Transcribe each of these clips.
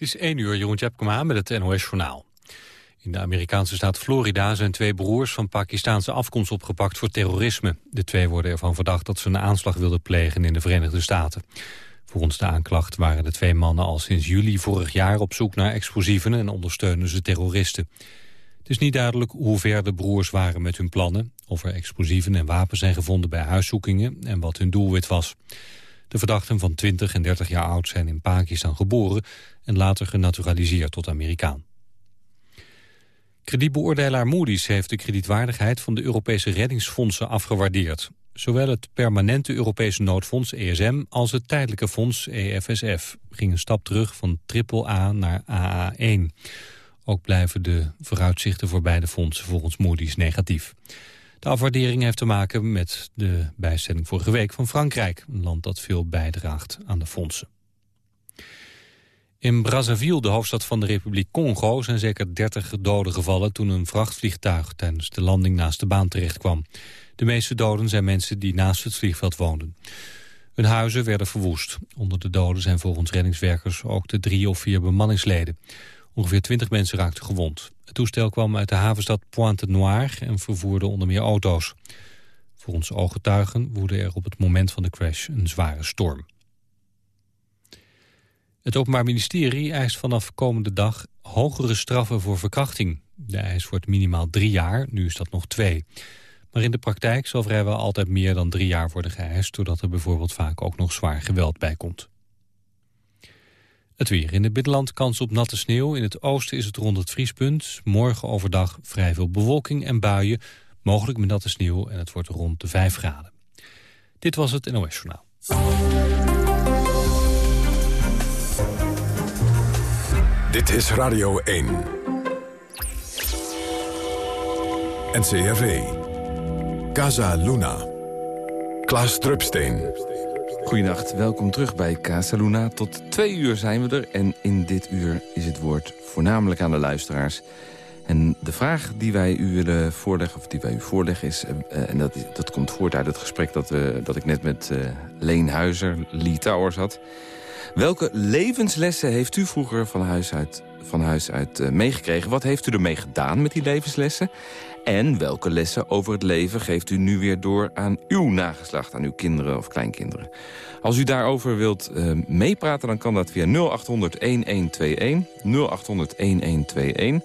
Het is 1 uur, Jeroen Tjepkema met het NOS-journaal. In de Amerikaanse staat Florida zijn twee broers van Pakistaanse afkomst opgepakt voor terrorisme. De twee worden ervan verdacht dat ze een aanslag wilden plegen in de Verenigde Staten. Volgens de aanklacht waren de twee mannen al sinds juli vorig jaar op zoek naar explosieven en ondersteunen ze terroristen. Het is niet duidelijk hoe ver de broers waren met hun plannen, of er explosieven en wapens zijn gevonden bij huiszoekingen en wat hun doelwit was. De verdachten van 20 en 30 jaar oud zijn in Pakistan geboren en later genaturaliseerd tot Amerikaan. Kredietbeoordelaar Moody's heeft de kredietwaardigheid van de Europese reddingsfondsen afgewaardeerd. Zowel het permanente Europese noodfonds ESM als het tijdelijke fonds EFSF gingen een stap terug van AAA naar AA1. Ook blijven de vooruitzichten voor beide fondsen volgens Moody's negatief. De afwaardering heeft te maken met de bijstelling vorige week van Frankrijk, een land dat veel bijdraagt aan de fondsen. In Brazzaville, de hoofdstad van de Republiek Congo, zijn zeker 30 doden gevallen toen een vrachtvliegtuig tijdens de landing naast de baan terechtkwam. De meeste doden zijn mensen die naast het vliegveld woonden. Hun huizen werden verwoest. Onder de doden zijn volgens reddingswerkers ook de drie of vier bemanningsleden. Ongeveer 20 mensen raakten gewond. Het toestel kwam uit de havenstad Pointe-Noire en vervoerde onder meer auto's. Volgens ooggetuigen woedde er op het moment van de crash een zware storm. Het Openbaar Ministerie eist vanaf komende dag hogere straffen voor verkrachting. De eis wordt minimaal drie jaar, nu is dat nog twee. Maar in de praktijk zal vrijwel altijd meer dan drie jaar worden geëist... doordat er bijvoorbeeld vaak ook nog zwaar geweld bij komt. Het weer. In het binnenland kans op natte sneeuw. In het oosten is het rond het vriespunt. Morgen overdag vrij veel bewolking en buien. Mogelijk met natte sneeuw en het wordt rond de 5 graden. Dit was het NOS Journaal. Dit is Radio 1. NCRV. Casa Luna. Klaas Drupsteen. Goedenacht, welkom terug bij Casa Luna. Tot twee uur zijn we er en in dit uur is het woord voornamelijk aan de luisteraars. En de vraag die wij u willen voorleggen, of die wij u voorleggen is... Uh, en dat, dat komt voort uit het gesprek dat, we, dat ik net met uh, Leen Huizer, Lee Towers had... Welke levenslessen heeft u vroeger van huis uit, van huis uit uh, meegekregen? Wat heeft u ermee gedaan met die levenslessen? En welke lessen over het leven geeft u nu weer door aan uw nageslacht... aan uw kinderen of kleinkinderen? Als u daarover wilt uh, meepraten, dan kan dat via 0800-1121. 0800-1121.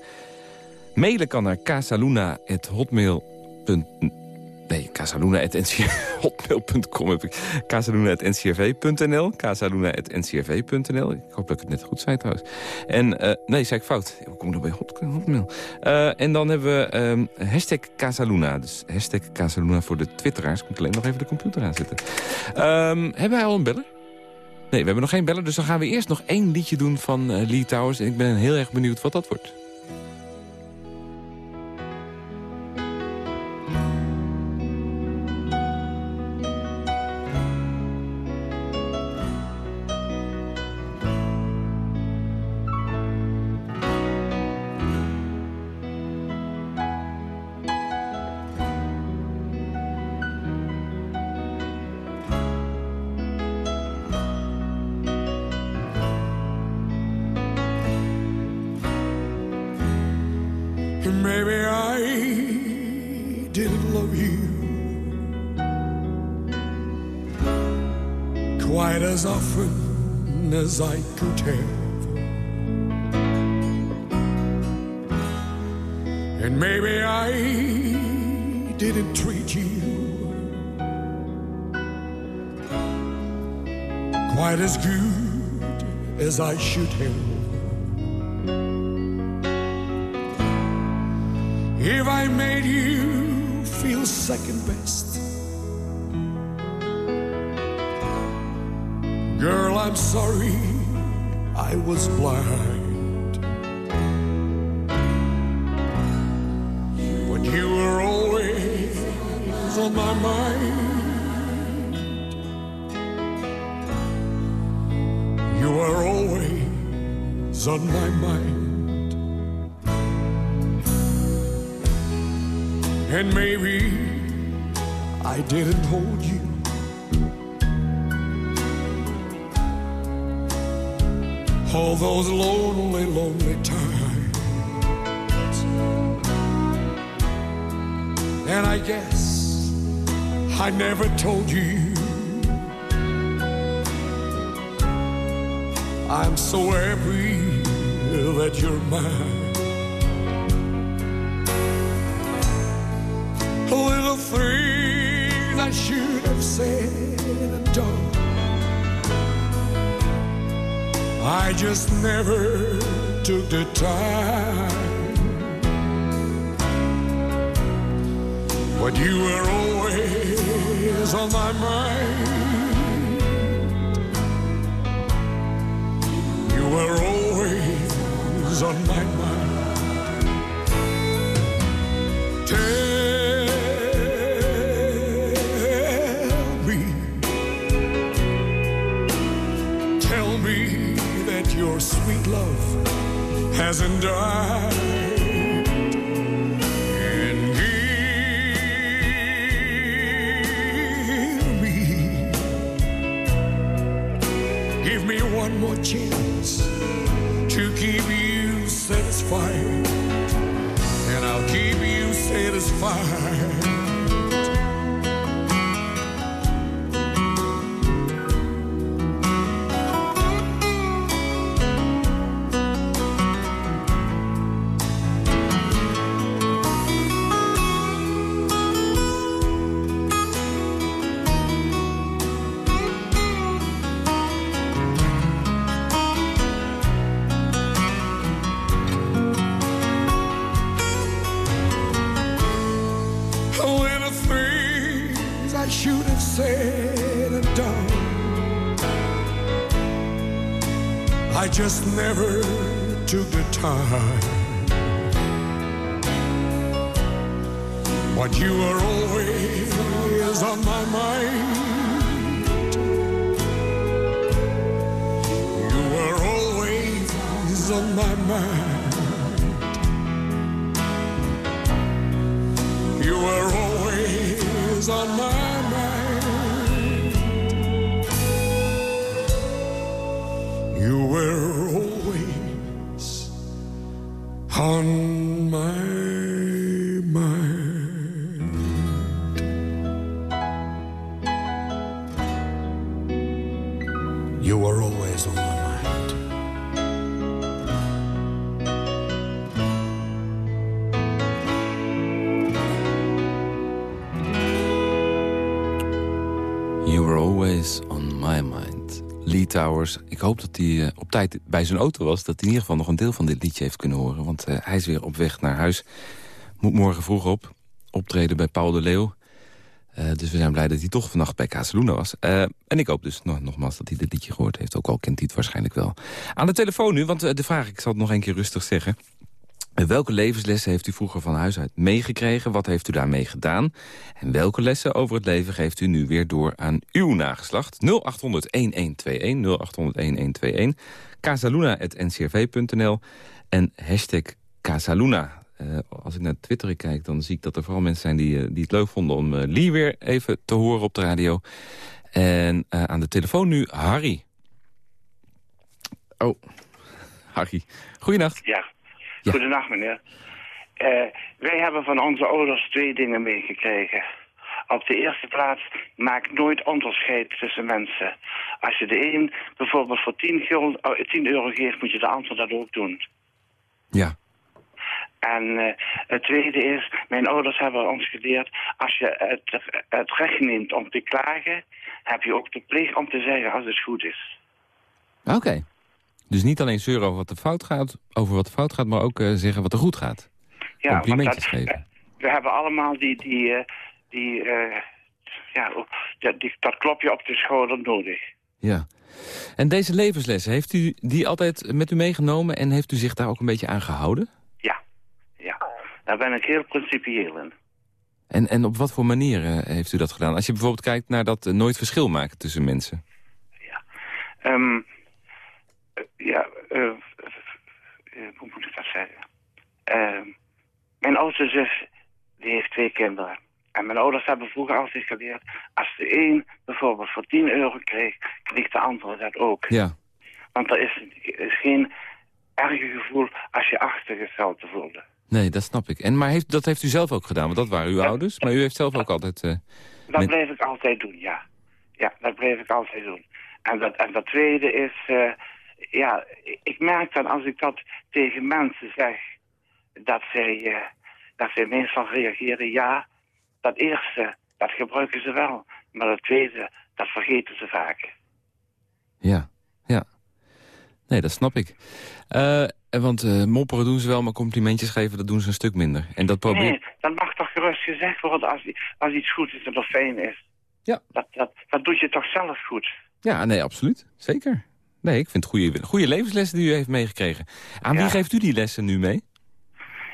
Mailen kan naar casaluna.hotmail.nl Nee, casaluna.hotmail.com heb ik. casaluna.ncrv.nl casaluna.ncrv.nl Ik hoop dat ik het net goed zei trouwens. En, uh, nee, zei ik fout. Hoe kom ik nog bij hotmail? Uh, en dan hebben we um, hashtag Casaluna. Dus hashtag Casaluna voor de twitteraars. Ik moet alleen nog even de computer aanzetten. Um, hebben wij al een beller? Nee, we hebben nog geen beller. Dus dan gaan we eerst nog één liedje doen van uh, Lee Towers. En ik ben heel erg benieuwd wat dat wordt. Maybe I didn't love you quite as often as I could have. And maybe I didn't treat you quite as good as I should have. If I made you feel second best. Girl, I'm sorry I was blind. But you were always on my mind. You were always on my mind. And maybe I didn't hold you all those lonely, lonely times. And I guess I never told you. I'm so happy that you're mine. Just never took the time. But you were always on my mind. You were always on my mind. Tell hasn't died. And give me, give me one more chance to keep you satisfied and I'll keep you satisfied. Were always on Ik hoop dat hij eh, op tijd bij zijn auto was. Dat hij in ieder geval nog een deel van dit liedje heeft kunnen horen. Want eh, hij is weer op weg naar huis. Moet morgen vroeg op. Optreden bij Paul de Leeuw. Eh, dus we zijn blij dat hij toch vannacht bij Casaluna was. En ik hoop dus nog, nogmaals dat hij dit liedje gehoord heeft. Ook al kent hij het waarschijnlijk wel. Aan de telefoon nu, want de vraag, ik zal het nog een keer rustig zeggen. Welke levenslessen heeft u vroeger van huis uit meegekregen? Wat heeft u daarmee gedaan? En welke lessen over het leven geeft u nu weer door aan uw nageslacht? 0800-1121, 0800-1121, casaluna.ncrv.nl en hashtag Casaluna. Eh, als ik naar Twitter kijk, dan zie ik dat er vooral mensen zijn die, eh, die het leuk vonden om eh, Lee weer even te horen op de radio. En aan de telefoon nu Harry. Oh, Harry. Goeienacht. Ja. Ja. Goedendag, meneer. Eh, wij hebben van onze ouders twee dingen meegekregen. Op de eerste plaats, maak nooit onderscheid tussen mensen. Als je de een bijvoorbeeld voor 10, gul- eh, 10 euro geeft, moet je de ander dat ook doen. Ja. En eh, het tweede is, mijn ouders hebben ons geleerd... als je het, het recht neemt om te klagen... heb je ook de plicht om te zeggen als het goed is. Oké. Dus niet alleen zeuren over wat er fout gaat, over wat er fout gaat, maar ook eh, zeggen wat er goed gaat. Ja, Complimentjes dat, geven. eh, We hebben allemaal die, die, eh, die, ja, dat, die, dat klopje op de schouder nodig. Ja. En deze levenslessen, heeft u die altijd met u meegenomen en heeft u zich daar ook een beetje aan gehouden? Ja, ja. Daar ben ik heel principieel in. En, en op wat voor manier eh, heeft u dat gedaan? Als je bijvoorbeeld kijkt naar dat nooit verschil maken tussen mensen. Ehm, eh, ja, eh, eh, hoe moet ik dat zeggen? Ehm, mijn oudste zus, die heeft twee kinderen. En mijn ouders hebben vroeger altijd geleerd... als de een bijvoorbeeld voor 10 euro kreeg, kreeg de andere dat ook. Ja. Want er is, is geen erge gevoel als je achtergesteld voelde. Nee, dat snap ik. En, maar heeft, dat heeft u zelf ook gedaan, want dat waren uw ouders. Maar u heeft zelf ook altijd... eh, Dat Met- bleef ik altijd doen, ja. Ja, dat bleef ik altijd doen. En dat, en dat tweede is, eh, ja, ik merk dan als ik dat tegen mensen zeg, dat zij, eh, dat zij meestal reageren, ja, dat eerste, dat gebruiken ze wel. Maar dat tweede, dat vergeten ze vaak. Ja, ja. Nee, dat snap ik. Eh, want eh, mopperen doen ze wel, maar complimentjes geven, dat doen ze een stuk minder. En dat probeer... Nee, dat mag toch gerust gezegd worden als, als iets goed is en of fijn is. Ja. Dat, dat, dat doet je toch zelf goed. Ja, nee, absoluut. Zeker. Nee, ik vind het goede, goede levenslessen die u heeft meegekregen. Aan wie geeft u die lessen nu mee?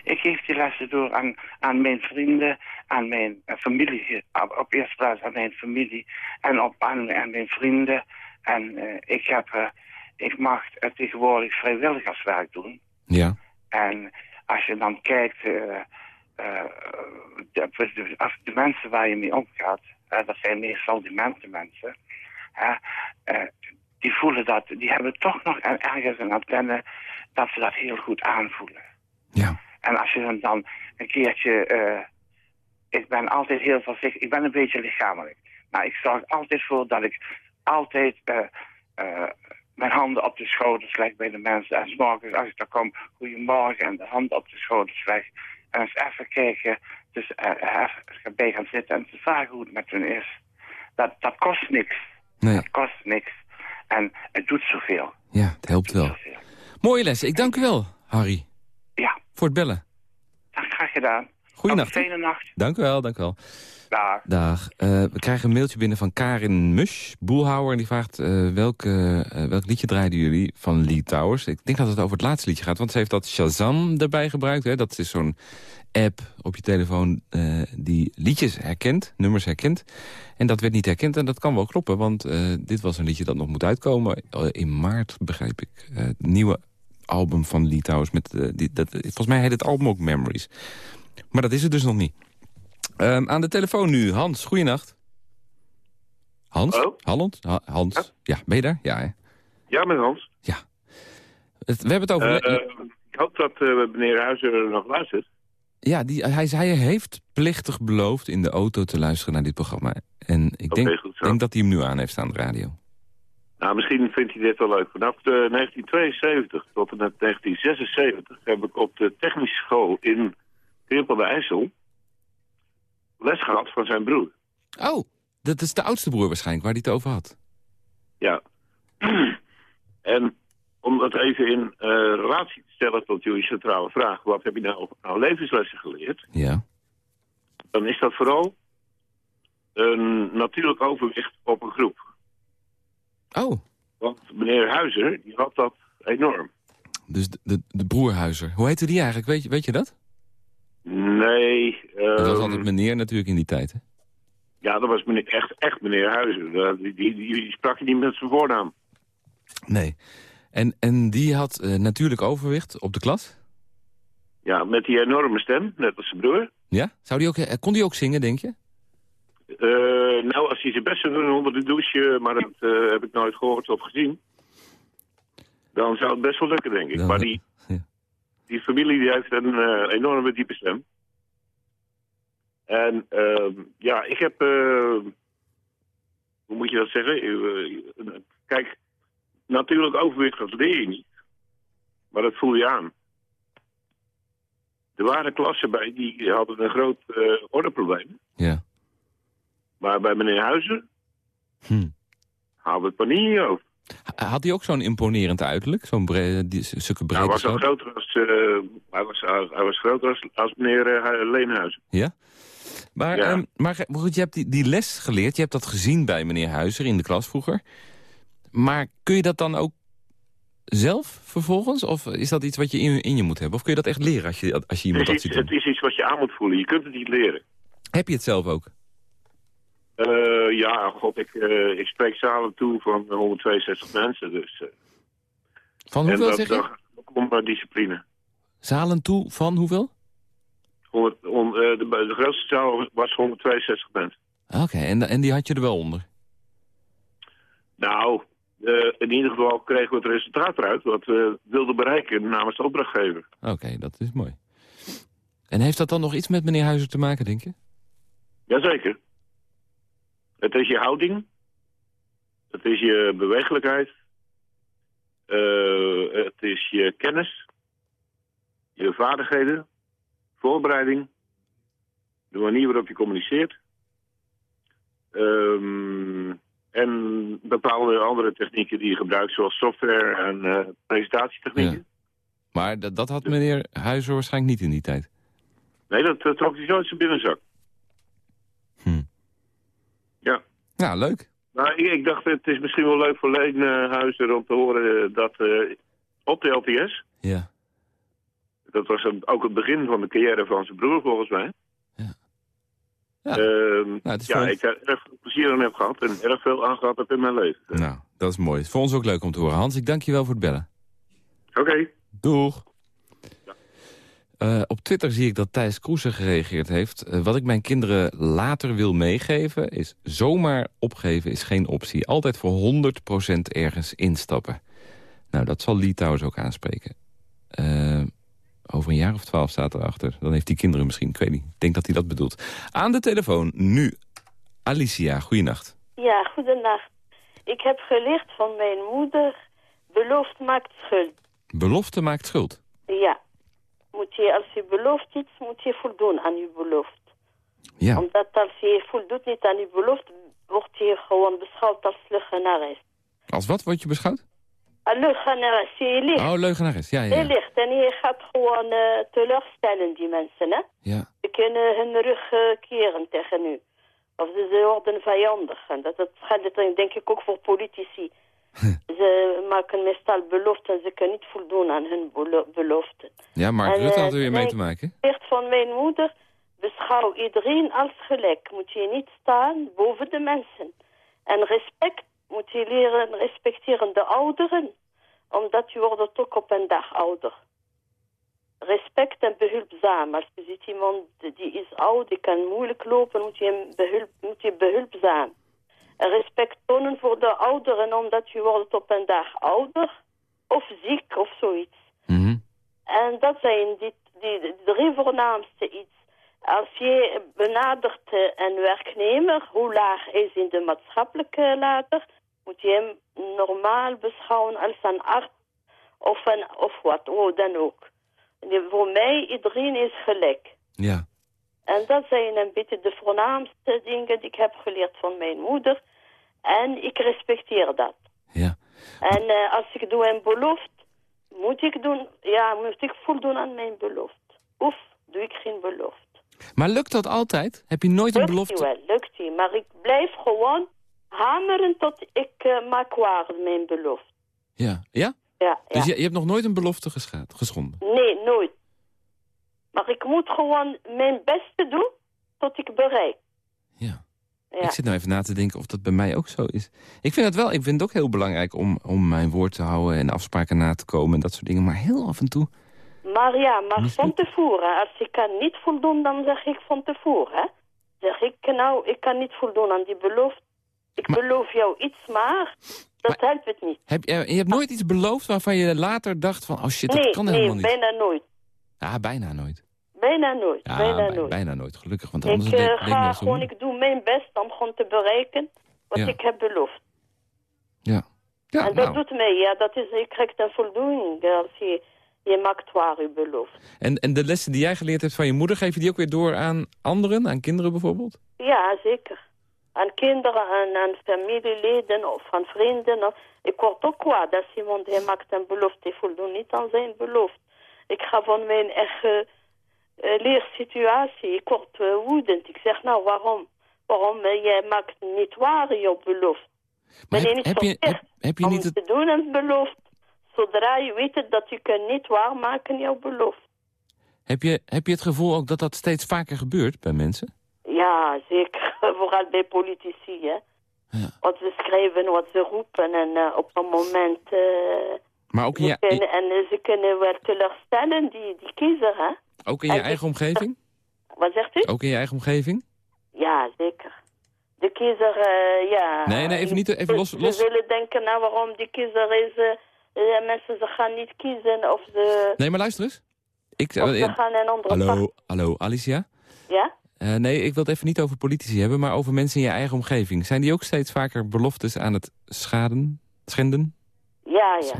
Ik geef die lessen door aan, aan mijn vrienden, aan mijn eh, familie, op, op eerste plaats aan mijn familie en op, aan, aan mijn vrienden. En eh, ik, heb, eh, ik mag eh, tegenwoordig vrijwilligerswerk doen. Ja. En als je dan kijkt, de, de, de mensen waar je mee omgaat, dat zijn meestal demente mensen, hè, die voelen dat, die hebben toch nog ergens een antenne dat ze dat heel goed aanvoelen. Ja. En als je dan, dan een keertje... eh, ik ben altijd heel voorzichtig. Ik ben een beetje lichamelijk. Maar ik zorg altijd voor dat ik altijd eh, eh, mijn handen op de schouders leg bij de mensen. En 's morgens als ik daar kom, goedemorgen en de handen op de schouders leg. En eens even kijken, dus eh, even bij gaan zitten en te vragen hoe het met hun is. Dat, dat kost niks. Nee, Dat kost niks. En het doet zoveel. ja, het helpt wel. Zoveel. Mooie lessen. Ik dank u wel, Harry, Ja, voor het bellen. graag gedaan. Een fijne nacht. Dank u wel, dank u wel. Dag. Dag. Eh, we krijgen een mailtje binnen van Karin Musch, boelhouwer. En die vraagt eh, welke, eh, welk liedje draaiden jullie van Lee Towers? Ik denk dat het over het laatste liedje gaat. Want ze heeft dat Shazam erbij gebruikt. Hè? Dat is zo'n app op je telefoon die liedjes herkent, nummers herkent. En dat werd niet herkend en dat kan wel kloppen. Want dit was een liedje dat nog moet uitkomen. In maart, begreep ik. Het nieuwe album van Lee Towers. Met, die, dat, volgens mij heet het album ook Memories. Maar dat is het dus nog niet. Ehm, aan de telefoon nu, Hans. Goeienacht. Hans? Hallo? Halland? Ha- Hans? Ja. ben je daar? Ja, hè? Ja, met Hans. Het- we hebben het over... Eh, ik hoop dat eh, meneer Huizer nog luistert. ja, die, hij, hij heeft plichtig beloofd in de auto te luisteren naar dit programma. En ik denk, denk dat hij hem nu aan heeft staan, de radio. Nou, misschien vindt hij dit wel leuk. Vanaf eh, 1972 tot en met 1976 heb ik op de technische school in Krimpel de IJssel les gehad van zijn broer. Oh, dat is de oudste broer waarschijnlijk, waar hij het over had. Ja. en om dat even in eh, relatie te stellen tot jullie centrale vraag... wat heb je nou, nou levenslessen geleerd? Ja. Dan is dat vooral een natuurlijk overwicht op een groep. Oh, Want meneer Huizer, die had dat enorm. dus de, de, de broerhuizer. Hoe heette die eigenlijk? Weet je, weet je dat? Nee, Dat was ehm, altijd meneer natuurlijk in die tijd, hè? ja, dat was meneer, echt, echt meneer Huizer. Eh, Die, die, die, sprak je niet met zijn voornaam. Nee. En, en die had eh, natuurlijk overwicht op de klas? Ja, met die enorme stem, net als zijn broer. Ja? Zou die ook, eh, kon die ook zingen, denk je? Nou, als hij zijn best zou doen onder de douche, maar dat heb ik nooit gehoord of gezien. Dan zou het best wel lukken, denk ik. Dan- maar die. Die familie die heeft een eh, enorme diepe stem. En ehm, ja, ik heb... eh, hoe moet je dat zeggen? Eh, kijk, natuurlijk overwicht, dat leer je niet. Maar dat voel je aan. Er waren klassen bij die hadden een groot eh ordeprobleem. Ja. Maar bij meneer Huizen Hm. haalde het maar niet over. Had hij ook zo'n imponerend uiterlijk? Zo'n die, zulke Hij brede was groter als, eh, hij was, hij was groter als, als meneer eh, Leenhuizen. Ja? Maar, Ja. ehm, maar goed, je hebt die, die les geleerd. Je hebt dat gezien bij meneer Huizer in de klas vroeger. Maar kun je dat dan ook zelf vervolgens? Of is dat iets wat je in, in je moet hebben? Of kun je dat echt leren als je, als je iemand dat ziet doen? het is iets wat je aan moet voelen. Je kunt het niet leren. Heb je het zelf ook? Eh, ja, god, ik, eh, ik spreek zalen toe van 162 mensen. Dus, eh, Van en hoeveel dat, zeg je? dat discipline. Zalen toe van hoeveel? 100, on- eh, de, de grootste zaal was 162 mensen. Oké, en, en die had je er wel onder? Nou, in ieder geval kregen we het resultaat eruit wat we wilden bereiken namens de opdrachtgever. Oké, dat is mooi. En heeft dat dan nog iets met meneer Huizer te maken, denk je? Jazeker. Het is je houding. Het is je bewegelijkheid. Eh, het is je kennis. Je vaardigheden. Voorbereiding. De manier waarop je communiceert. Ehm, en bepaalde andere technieken die je gebruikt, zoals software en eh, presentatietechnieken. Maar dat, dat had meneer Huizer waarschijnlijk niet in die tijd. Nee, dat eh, trok hij zo uit zijn binnenzak. Hm. Ja. Leuk. Nou, ik, ik dacht, het is misschien wel leuk voor Leenhuizen om te horen eh, dat eh, op de LTS... Ja. Dat was een- ook het begin van de carrière van zijn broer, volgens mij. Ja. Ja. Ehm, ja, ons- ik heb erg veel plezier aan heb gehad en erg veel aan gehad heb in mijn leven. Nou, dat is mooi. Voor ons ook leuk om te horen. Hans, ik dank je wel voor het bellen. Oké. Doeg. Eh, op Twitter zie ik dat Thijs Kroesen gereageerd heeft. Eh, wat ik mijn kinderen later wil meegeven is... zomaar opgeven is geen optie. Altijd voor 100% ergens instappen. Nou, dat zal Lee trouwens ook aanspreken. Eh, over een jaar of twaalf staat erachter. Dan heeft hij kinderen misschien, ik weet niet. Ik denk dat hij dat bedoelt. Aan de telefoon nu. Alicia, goeienacht. Ja, goedenacht. Ik heb geleerd van mijn moeder, belooft maakt schuld. Belofte maakt schuld. Ja. Moet je, als je belooft iets, moet je voldoen aan je belofte. Ja, Omdat als je voldoet niet aan je belofte, wordt je gewoon beschouwd als leugenares. als wat word je beschouwd? Een leugenares, je ligt. Oh, leugenares. Ja, ja, Je ligt en je gaat gewoon eh, teleurstellen, die mensen, hè. ja. Ze kunnen hun rug eh, keren tegen u. Of ze, ze worden vijandig. En dat, dat geldt denk ik ook voor politici. ze maken meestal beloften en ze kunnen niet voldoen aan hun belo- beloften. Ja, En, Rutte eh, had er weer mee te maken. Zegt van mijn moeder, beschouw iedereen als gelijk. Moet je niet staan boven de mensen. En respect moet je leren respecteren de ouderen. Omdat je wordt ook op een dag ouder. Respect en behulpzaam. Als je ziet iemand die is oud, die kan moeilijk lopen, moet je hem behulp, moet je behulpzaam. Respect tonen voor de ouderen, omdat je wordt op een dag ouder. Of ziek of zoiets. Mhm. En dat zijn die, die, die drie voornaamste iets. Als je benadert eh, een werknemer, hoe laag is in de maatschappelijke ladder, moet je hem normaal beschouwen als een arts of, een, of wat, hoe dan ook. En voor mij, iedereen is gelijk. Ja. En dat zijn een beetje de voornaamste dingen die ik heb geleerd van mijn moeder. En ik respecteer dat. Ja. En eh, als ik doe een belofte, moet ik doen, ja, moet ik voldoen aan mijn belofte. Of doe ik geen belofte. Maar lukt dat altijd? Heb je nooit een Lukt belofte? die wel, lukt die. Maar ik blijf gewoon hameren tot ik eh, maak waar mijn belofte. Ja. Ja? Ja, ja. Dus je, je hebt nog nooit een belofte geschaad, geschonden? Nee, nooit. Maar ik moet gewoon mijn beste doen tot ik bereik. Ja. Ja. Ik zit nou even na te denken of dat bij mij ook zo is. Ik vind het wel, ik vind het ook heel belangrijk om, om mijn woord te houden... en afspraken na te komen en dat soort dingen. Maar heel af en toe... Maar ja, maar Misschien- van tevoren. Als ik kan niet voldoen, dan zeg ik van tevoren. Hè? Zeg ik, nou, ik kan niet voldoen aan die belofte. Ik Maar- beloof jou iets, maar dat helpt het niet. Heb, je je hebt nooit iets beloofd waarvan je later dacht van... oh shit, dat nee, kan nee, helemaal niet. bijna nooit. Ja, bijna nooit. Bijna nooit, Ja, bijna bij- nooit. bijna nooit, gelukkig. Want Ik anders eh, leek me ga gewoon, moeilijk. ik doe mijn best om gewoon te bereiken wat Ja. ik heb beloofd. Ja. Ja, en dat nou. doet mij, ja, dat is, je krijgt een voldoening als je, je maakt waar je belooft. En, en de lessen die jij geleerd hebt van je moeder... geef je die ook weer door aan anderen, aan kinderen bijvoorbeeld? Ja, zeker. Aan kinderen, aan, aan familieleden of aan vrienden. Of- Ik word ook kwaad als iemand hij maakt een belofte, die voldoet niet aan zijn belofte. Ik ga van mijn eigen eh, leersituatie, ik word eh, woedend. Ik zeg, nou, waarom? Waarom eh, jij maakt niet waar je belofte? Maar heb, niet heb, je, heb, heb je om niet het... te doen een belofte? Zodra je weet het dat je kunt niet waarmaken jouw belofte. Heb je, heb je het gevoel ook dat dat steeds vaker gebeurt bij mensen? Ja, zeker. Vooral bij politici, hè. Ja. Wat ze schrijven, wat ze roepen en eh, op een moment... eh, Maar ook in je, kunnen, en eh, ze kunnen wel teleurstellen, die, die kiezer, hè. ook in je en- eigen omgeving? Wat zegt u? Ook in je eigen omgeving? Ja, zeker. De kiezer, eh, ja... Nee, nee, even niet, even los- los- Ze willen denken, nou waarom die kiezer is... eh, mensen, ze gaan niet kiezen of ze, Nee, maar luister eens. Ik, of ze gaan een andere hallo, hallo, Alicia? Ja? Eh, nee, ik wil het even niet over politici hebben, maar over mensen in je eigen omgeving. Zijn die ook steeds vaker beloftes aan het schaden, schenden? Ja, ja.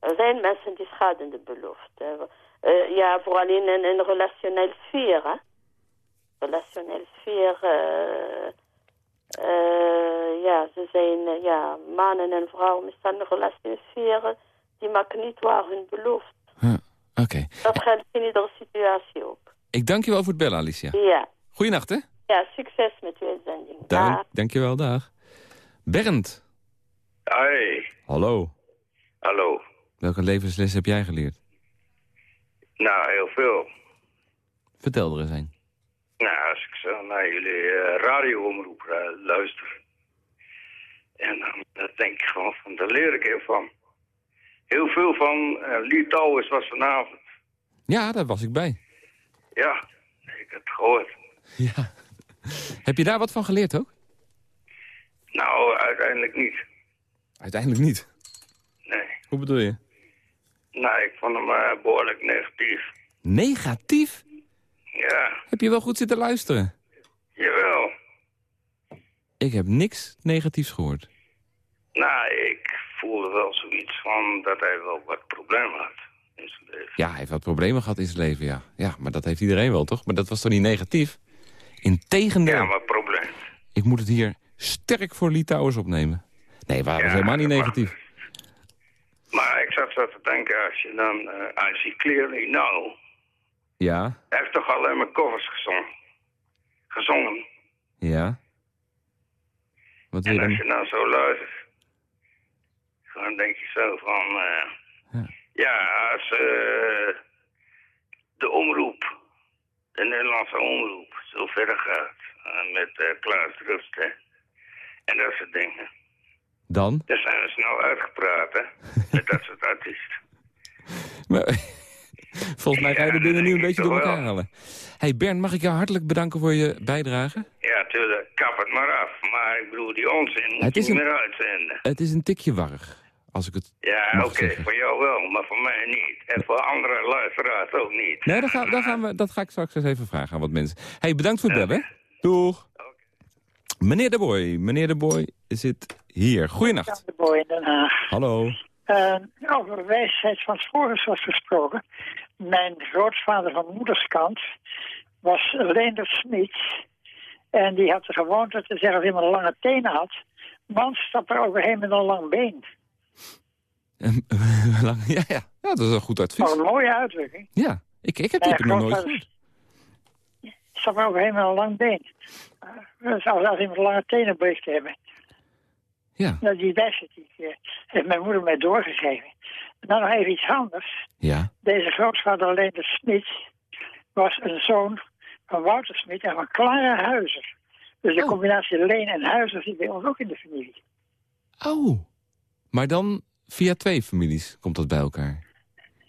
Er zijn mensen die schaden de belofte. Eh, ja, vooral in een, in een relationele sfeer, hè. Relationele sfeer, eh, eh, ja, ze zijn, ja, mannen en vrouwen met een relationele sfeer, die maken niet waar hun belofte. Huh, Oké. Dat geldt in iedere situatie ook. Ik dank je wel voor het bellen, Alicia. Ja, Goeienacht, hè? ja, succes met uw uitzending. Dank, Dag. dank je wel, dag. Bernd. Hoi, Hallo. hallo. Welke levensles heb jij geleerd? Nou, heel veel. Vertel er eens een. Nou, als ik zo naar jullie eh, radioomroep eh, luister. En dan dan denk ik gewoon van, daar leer ik heel van. Heel veel van uh, Litouwers was vanavond. Ja, daar was ik bij. Ja, ik heb het gehoord. Ja. Heb je daar wat van geleerd ook? Nou, uiteindelijk niet. Uiteindelijk niet. Nee. Hoe bedoel je? Nou, ik vond hem eh, behoorlijk negatief. Negatief? Ja, Heb je wel goed zitten luisteren? jawel. Ik heb niks negatiefs gehoord. Nou, ik voelde wel zoiets van dat hij wel wat problemen had in zijn leven. Ja, hij heeft wat problemen gehad in zijn leven, ja. Ja, maar dat heeft iedereen wel, toch? Maar dat was toch niet negatief? Integendeel. Ja, maar probleem. Ik moet het hier sterk voor Litouwers opnemen. Nee, was Ja, helemaal niet negatief. Maar ik zat zo te denken, als je dan... eh I see clearly now. Ja, Hij heeft toch alleen maar covers gezongen. Gezongen. ja. Wat En als je nou zo luistert... Dan denk je zo van... eh, Ja. ja. als eh, de omroep... De Nederlandse omroep zo verder gaat... met Klaas Drust, hè. En dat soort dingen. Dan? Dan zijn we snel uitgepraat, hè. met dat soort artiesten. Maar, volgens mij ga Ja, dingen nu een beetje door ik elkaar wel. halen. hey Bernd, mag ik jou hartelijk bedanken voor je bijdrage? Ja, tuurlijk, kap het maar af. Maar ik bedoel, die onzin moet Het is niet een- meer uitzenden. Het is een tikje warrig, als ik het Ja, oké, voor jou wel, maar voor mij niet. En voor andere luisteraars ook niet. Nee, dat, gaan, dat, gaan we, dat ga ik straks eens even vragen aan wat mensen. hey, bedankt voor het bellen. Doeg. Meneer de Boy, meneer de Boy zit hier. Goeienacht. de boy in Den Haag. Hallo. Eh, over wijsheid van Schorens was gesproken. Mijn grootvader van moederskant was Leender Smit. En die had de gewoonte te zeggen als iemand lange tenen had... man stap er overheen met een lang been. Ja, ja. ja, dat is een goed advies. Nou, een mooie uitdrukking. Ja, ik, ik heb dit nog nooit gehoord. stap er overheen met een lang been. Eh, dus als, als iemand lange tenen bleek te hebben. Ja, Nou, die wijsheid die, eh, heeft mijn moeder mij doorgegeven. Dan nog even iets anders. ja. Deze grootvader Leender Smit was een zoon van Wouter Smit en van Clara Huizer. Dus de Oh. combinatie Leen en Huizer zit bij ons ook in de familie. Oh. Maar dan via twee families komt dat bij elkaar.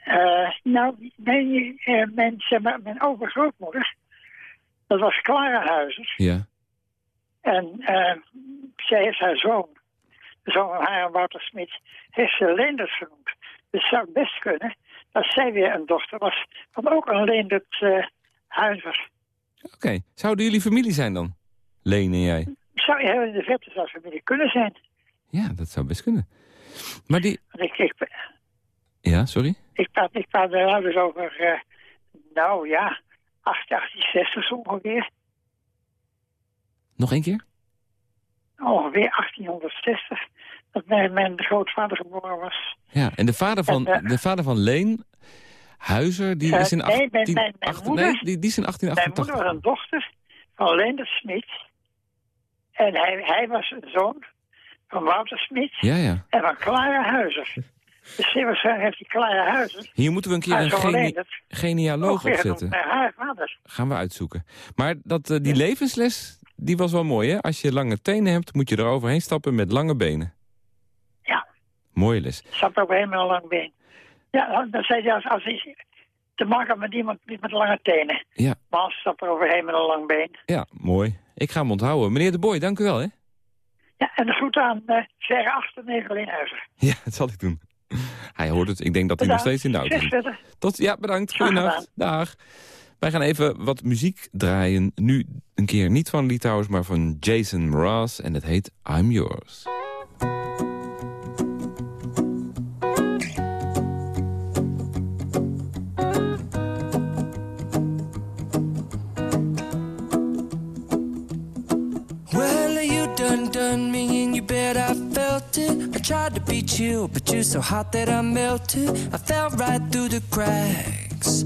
Eh, nou, mijn, eh, mijn, zeg maar, mijn overgrootmoeder, dat was Clara Huizer. Ja. En zij heeft haar zoon, van haar Wouter Smit, heeft ze Leendert genoemd. Dus het zou best kunnen dat zij weer een dochter was van ook een Leendert Huizer. Oké. Zouden jullie familie zijn dan? Leen en jij? Zou je in de verte zou familie kunnen zijn. Ja, dat zou best kunnen. Maar die... Want ik, ik, Ja, sorry? ik, praat, ik praat bij ouders over, eh, nou ja, 1860 zo ongeveer. Nog één keer? Ongeveer 1860. Dat mijn, mijn grootvader geboren was. Ja, en de vader van, En, eh, de vader van Leen, Huizer, die Eh, is in... nee, mijn- 18, mijn- mijn acht- moeder- nee, die, die is in Mijn moeder 1888. was een dochter van Leender Smit. En hij, hij was een zoon van Wouter Smit Ja, ja. en van Clara Huizer. Dus zeer waarschijnlijk heeft die Clara Huizer Hier moeten we een keer een gene genealoog opzetten. Gaan we uitzoeken. Maar dat, eh, die levensles, die was wel mooi, hè? Als je lange tenen hebt, moet je er overheen stappen met lange benen. Ja. Mooie les. Er op een lang been. Ja, dan zei hij als, als hij te maken met iemand met lange tenen. Ja, Maar als stapt er overheen met een lang been. ja mooi. Ik ga hem onthouden. Meneer de Boy, dank u wel, hè? Ja, en de groet aan uh, verre achter Negelinhuizen. Ja, dat zal ik doen. Hij hoort het. Ik denk dat hij nog steeds in de auto zit. Tot, ja, bedankt. Goedenacht. Dag. Wij gaan even wat muziek draaien. Nu een keer niet van Litouwers, maar van Jason Mraz. En het heet I'm Yours. Tried to be chill, but you're so hot that I melted. I fell right through the cracks.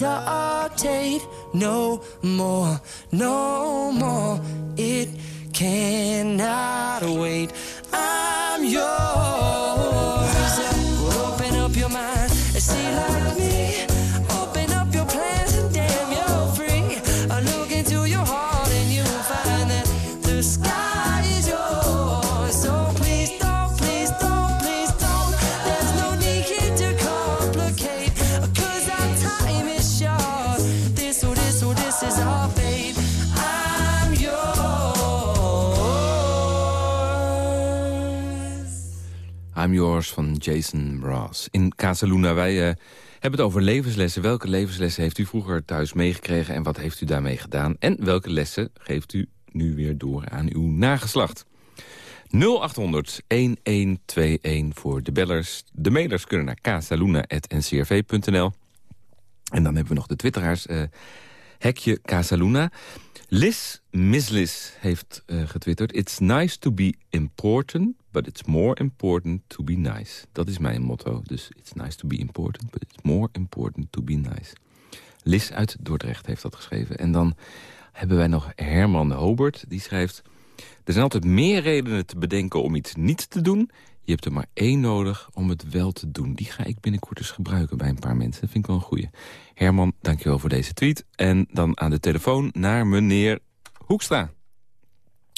hesitate no more, no more. It cannot wait. I'm Yours van Jason Mraz. In Casaluna, wij eh, hebben het over levenslessen. Welke levenslessen heeft u vroeger thuis meegekregen... en wat heeft u daarmee gedaan? En welke lessen geeft u nu weer door aan uw nageslacht? 0800-1121 voor de bellers. De mailers kunnen naar casaluna.ncrv.nl. En dan hebben we nog de twitteraars. eh, hekje Casaluna. Liz Mislis heeft eh, getwitterd... It's nice to be important, but it's more important to be nice. Dat is mijn motto. Dus it's nice to be important, but it's more important to be nice. Liz uit Dordrecht heeft dat geschreven. En dan hebben wij nog Herman Hobert, die schrijft... Er zijn altijd meer redenen te bedenken om iets niet te doen. Je hebt er maar één nodig om het wel te doen. Die ga ik binnenkort eens gebruiken bij een paar mensen. Dat vind ik wel een goeie. Herman, dankjewel voor deze tweet. En dan aan de telefoon naar meneer Hoekstra.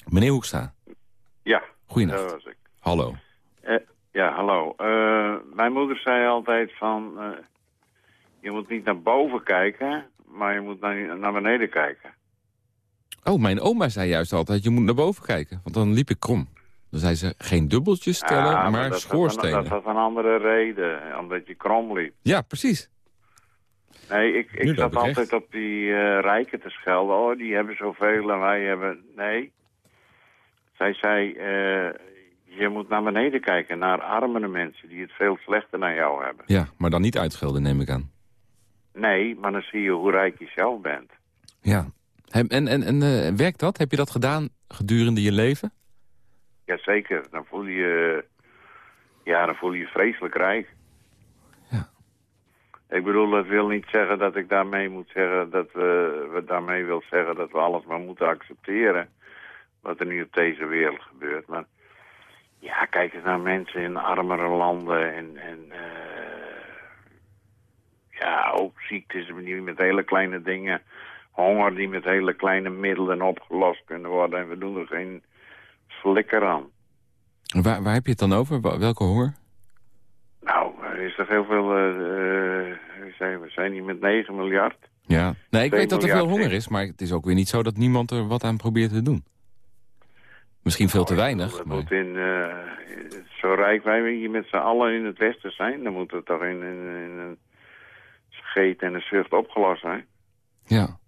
Meneer Hoekstra. Ja, Goeienacht. dat was ik. Hallo. Eh, ja, hallo. Eh, mijn moeder zei altijd van... eh, je moet niet naar boven kijken, maar je moet naar, naar beneden kijken. Oh, mijn oma zei juist altijd, je moet naar boven kijken. Want dan liep ik krom. Dan zei ze, geen dubbeltjes stellen, Ja, maar, dat schoorstenen. Dat had een andere reden, omdat je krom liep. Ja, precies. Nee, ik, ik zat ik altijd op die eh, rijken te schelden. Oh, die hebben zoveel en wij hebben... Nee. Zij zei, eh, je moet naar beneden kijken, naar armere mensen die het veel slechter dan jou hebben. Ja, maar dan niet uitschelden, neem ik aan. Nee, maar dan zie je hoe rijk je zelf bent. Ja. En, en, en, en eh, werkt dat? Heb je dat gedaan gedurende je leven? Jazeker, dan voel je je... Ja, dan voel je je vreselijk rijk. Ja. Ik bedoel, dat wil niet zeggen dat ik daarmee moet zeggen... dat we, we daarmee wil zeggen dat we alles maar moeten accepteren... wat er nu op deze wereld gebeurt. Maar ja, kijk eens naar mensen in armere landen en... en eh, ja, ook ziektes die met hele kleine dingen... honger die met hele kleine middelen opgelost kunnen worden... en we doen er geen flikker aan. Waar, waar heb je het dan over? Welke honger? Nou, er is toch heel veel... eh, eh, we zijn- hier met 9 miljard. Ja. Nee, ik weet dat er veel honger is, maar het is ook weer niet zo dat niemand er wat aan probeert te doen. Misschien veel te weinig. Dat Maar... moet in, eh, zo rijk wij hier met z'n allen in het Westen zijn... dan moet het toch in, in, in een scheet en een zucht opgelost zijn. Ja.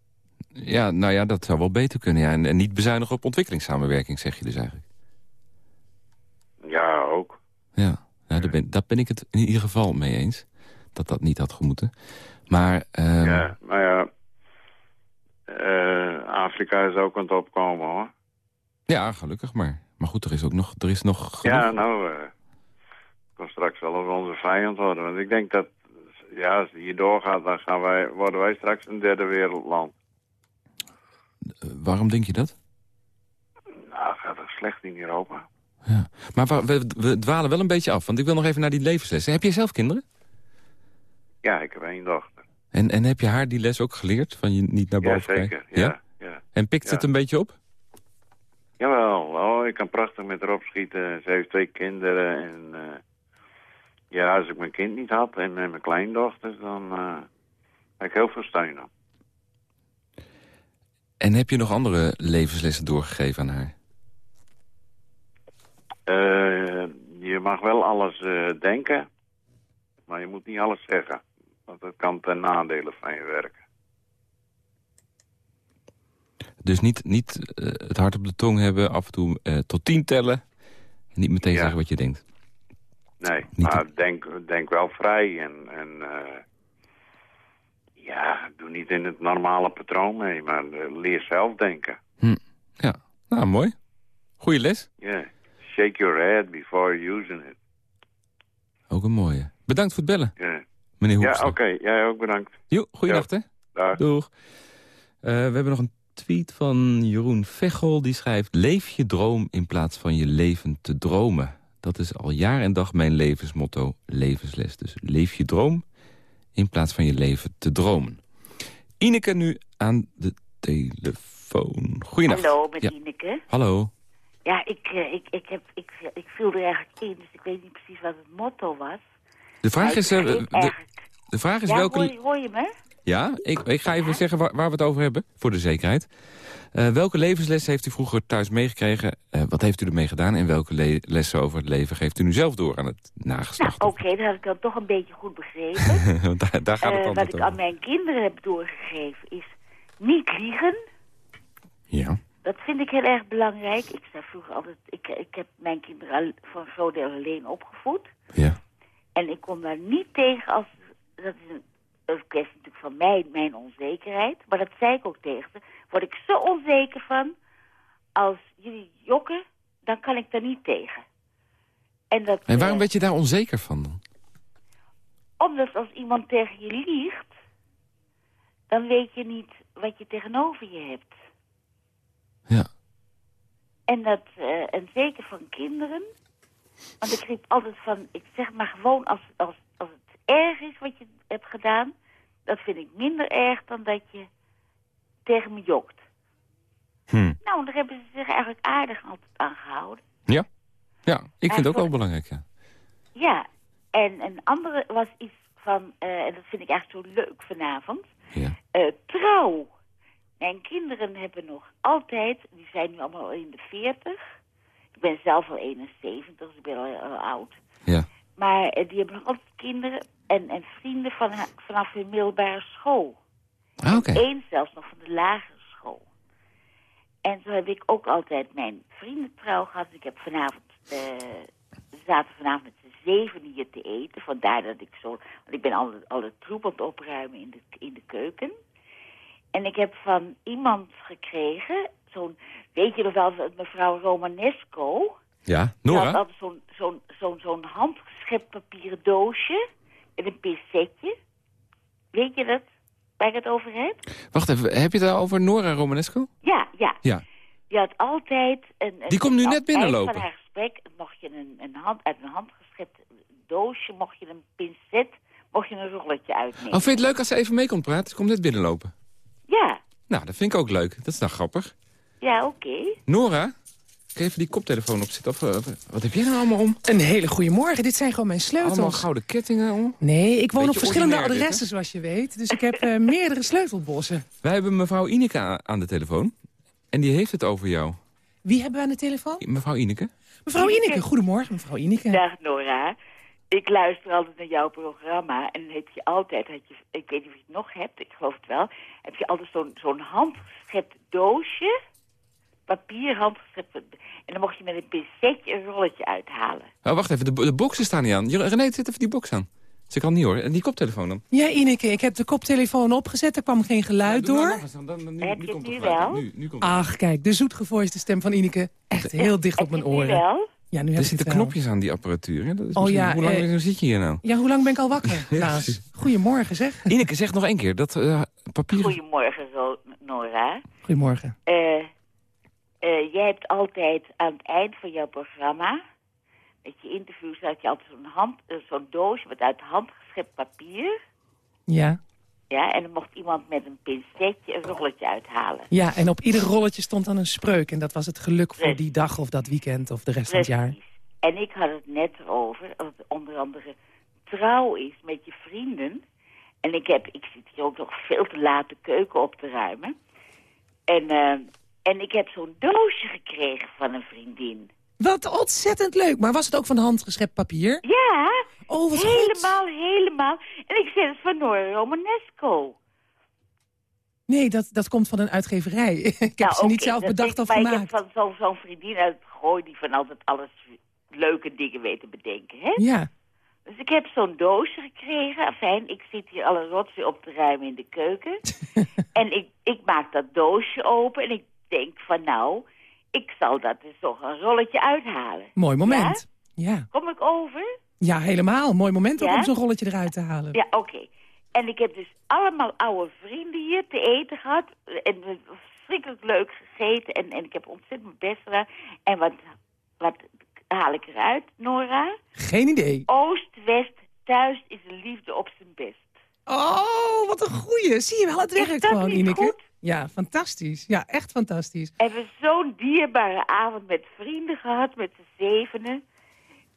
Ja, nou ja, dat zou wel beter kunnen. Ja. En, en niet bezuinigen op ontwikkelingssamenwerking, zeg je dus eigenlijk. Ja, ook. Ja, ja daar, ben, daar ben ik het in ieder geval mee eens. Dat dat niet had gemoeten. Maar, ehm, Ja, maar ja... eh, Afrika is ook aan het opkomen, hoor. ja, gelukkig maar. Maar goed, er is ook nog, er is nog genoeg. Ja, nou... eh kan straks wel onze vijand worden. Want ik denk dat... Ja, als het hier doorgaat, dan gaan wij, worden wij straks een derde wereldland. Eh, waarom denk je dat? Nou, gaat toch slecht in Europa? Ja. Maar we, we dwalen wel een beetje af, want ik wil nog even naar die levenslessen. Heb je zelf kinderen? Ja, ik heb één dochter. En, en heb je haar die les ook geleerd, van je niet naar Ja, boven zeker. kijken? Ja, ja. En pikt Ja. het een beetje op? Jawel, oh, ik kan prachtig met haar opschieten. Ze heeft twee kinderen en... eh, ja, als ik mijn kind niet had en eh, mijn kleindochters, dan eh heb ik heel veel steun aan. En heb je nog andere levenslessen doorgegeven aan haar? Eh, je mag wel alles eh, denken, maar je moet niet alles zeggen. Want dat kan ten nadele van je werken. Dus niet, niet eh, het hart op de tong hebben, af en toe tot tien tellen... en niet meteen Ja. zeggen wat je denkt. Nee, Niet maar denk, denk wel vrij en... en ja, doe niet in het normale patroon mee, maar eh, leer zelf denken. Ja, nou mooi. Goeie les. Yeah. Shake your head before using it. Ook een mooie. Bedankt voor het bellen, Yeah. meneer Ja, Hoekstra. oké. Jij ook bedankt. Jo, goeiedag hè. Dag. Doeg. Eh, we hebben nog een tweet van Jeroen Vechel. Die schrijft... Leef je droom in plaats van je leven te dromen. Dat is al jaar en dag mijn levensmotto, levensles. Dus leef je droom in plaats van je leven te dromen. Ineke nu aan de telefoon. Goeienacht. Hallo, met Ja. Ineke. Hallo. Ja, ik, eh, ik, ik, heb, ik, ik viel er eigenlijk in, dus ik weet niet precies wat het motto was. De vraag Maar is... eh, de, vraag is ja, welke... hoor, hoor je me? Ja, ik, ik ga even zeggen waar, waar we het over hebben, voor de zekerheid. Eh, welke levensles heeft u vroeger thuis meegekregen? Eh, wat heeft u ermee gedaan? En welke le- lessen over het leven geeft u nu zelf door aan het Nou, nageslacht? oké, dat had ik dan toch een beetje goed begrepen. Daar, daar gaat het altijd wat ik over. aan mijn kinderen heb doorgegeven is niet liegen. Ja. Dat vind ik heel erg belangrijk. Ik zei vroeger altijd, ik, ik heb mijn kinderen al, voor een groot deel alleen opgevoed. Ja. En ik kom daar niet tegen als... Dat is een, een kwestie natuurlijk van mij, mijn onzekerheid. Maar dat zei ik ook tegen ze. Word ik zo onzeker van... Als jullie jokken, dan kan ik daar niet tegen. En, dat, En waarom eh, werd je daar onzeker van dan? Omdat als iemand tegen je liegt... dan weet je niet wat je tegenover je hebt. Ja. En dat, eh, en zeker van kinderen. Want ik riep altijd van, ik zeg maar gewoon als, als, erg is wat je hebt gedaan, dat vind ik minder erg dan dat je tegen me jokt. Hm. Nou, daar hebben ze zich eigenlijk aardig altijd aan gehouden. Ja? Ja, ik vind het ook wel belangrijk, ja. Ja, en een andere was iets van, eh, en dat vind ik eigenlijk zo leuk vanavond, Ja. eh, trouw. Mijn kinderen hebben nog altijd, die zijn nu allemaal al in de 40. Ik ben zelf al 71, dus ik ben al, al oud. Ja. Maar eh, die hebben nog altijd kinderen en, en vrienden van, vanaf hun middelbare school. Ah, oké. Eén zelfs nog van de lagere school. En zo heb ik ook altijd mijn vriendentrouw gehad. Ik heb vanavond, eh, we zaten vanavond met z'n zeven hier te eten. Vandaar dat ik zo, want ik ben alle, alle troep aan het opruimen in de, in de keuken. En ik heb van iemand gekregen, zo'n, weet je nog wel, mevrouw Romanesco. Ja, had Nora? altijd zo'n zo'n zo'n handgeschept papieren doosje met een pincetje. Weet je dat, waar ik het over heb? Wacht even, heb je het over Nora Romanesco? Ja, ja. Ja. Die had altijd een... een Die komt nu net binnenlopen. van haar gesprek mocht je een, een hand, uit een handgeschept doosje, mocht je een pincet, mocht je een rolletje uitnemen. Oh, vind je het leuk als ze even mee komt praten? Ze komt net binnenlopen. Ja, Nou, dat vind ik ook leuk. Dat is dan grappig. ja, oké. Nora, je even die koptelefoon opzetten? Of, eh, wat heb jij nou allemaal om? Een hele goede morgen. Dit zijn gewoon mijn sleutels. Allemaal gouden kettingen om? Nee, ik woon Beetje op verschillende dit, adressen, zoals je weet. Dus ik heb eh, meerdere sleutelbossen. Wij hebben mevrouw Ineke aan de telefoon. En die heeft het over jou. Wie hebben we aan de telefoon? Mevrouw Ineke? Mevrouw Ineke. Goedemorgen, mevrouw Ineke. Dag Nora. Ik luister altijd naar jouw programma en dan heb je altijd, had je, ik weet niet of je het nog hebt, ik geloof het wel, heb je altijd zo'n zo'n handgeschept doosje, papier en dan mocht je met een pincetje een rolletje uithalen. Oh, wacht even, de, de boxen staan niet aan. René, zet even die box aan. Ze kan niet hoor. En die koptelefoon dan? Ja, Ineke, ik heb de koptelefoon opgezet. Er kwam geen geluid maar door. nog eens dan. Dan- dan- nu, Heb nu je komt het nu wel? Nu, nu komt Ach, kijk, de zoetgevoiste stem van Ineke. Echt heel dicht op mijn Nu oren. wel? Ja, nu Er heb ik zitten knopjes aan die apparatuur. Hè? Dat is Oh ja, Hoe lang eh, zit je hier nou? Ja, hoe lang ben ik al wakker? Ja, Klaas? precies. Goedemorgen, zeg. Ineke, zeg nog één keer. Dat eh, papier... Goedemorgen Nora. Goedemorgen. Eh, eh, jij hebt altijd aan het eind van jouw programma, met je interviews, had je altijd zo'n hand, eh, zo'n doosje met uit handgeschept papier. Ja. Ja, en dan mocht iemand met een pincetje een rolletje uithalen. ja, en op ieder rolletje stond dan een spreuk. En dat was het geluk voor die dag of dat weekend of de rest van het jaar. En ik had het net over, dat het onder andere trouw is met je vrienden. En ik, heb, ik zit hier ook nog veel te laat de keuken op te ruimen. En, eh, en ik heb zo'n doosje gekregen van een vriendin. Wat ontzettend leuk. Maar was het ook van handgeschept papier? Ja, Oh, wat goed. helemaal, helemaal. En ik zeg het van Nora Romanesco. Nee, dat, dat komt van een uitgeverij. ik heb Nou, ze niet zelf bedacht of gemaakt. ik heb van zo'n zo'n vriendin uit het gooi die van altijd alles leuke dingen weet te bedenken, hè? Ja. Dus ik heb zo'n doosje gekregen. Fijn, ik zit hier alle rotzooi op te ruimen in de keuken. en ik, ik maak dat doosje open en ik denk van nou, ik zal dat dus toch een rolletje uithalen. Mooi moment. Ja, Kom ik over? ja helemaal. Mooi moment Ja? om zo'n rolletje eruit te halen. Ja, oké. En ik heb dus allemaal oude vrienden hier te eten gehad. En verschrikkelijk leuk gegeten. En, en ik heb ontzettend mijn best gedaan. En wat, wat haal ik eruit, Nora? Geen idee. Oost, West, thuis is de liefde op zijn best. Oh, wat een goeie. Zie je wel, het werkt gewoon, Ineke. goed? Ja, fantastisch. Ja, echt fantastisch. En we hebben zo'n dierbare avond met vrienden gehad, met z'n zevenen.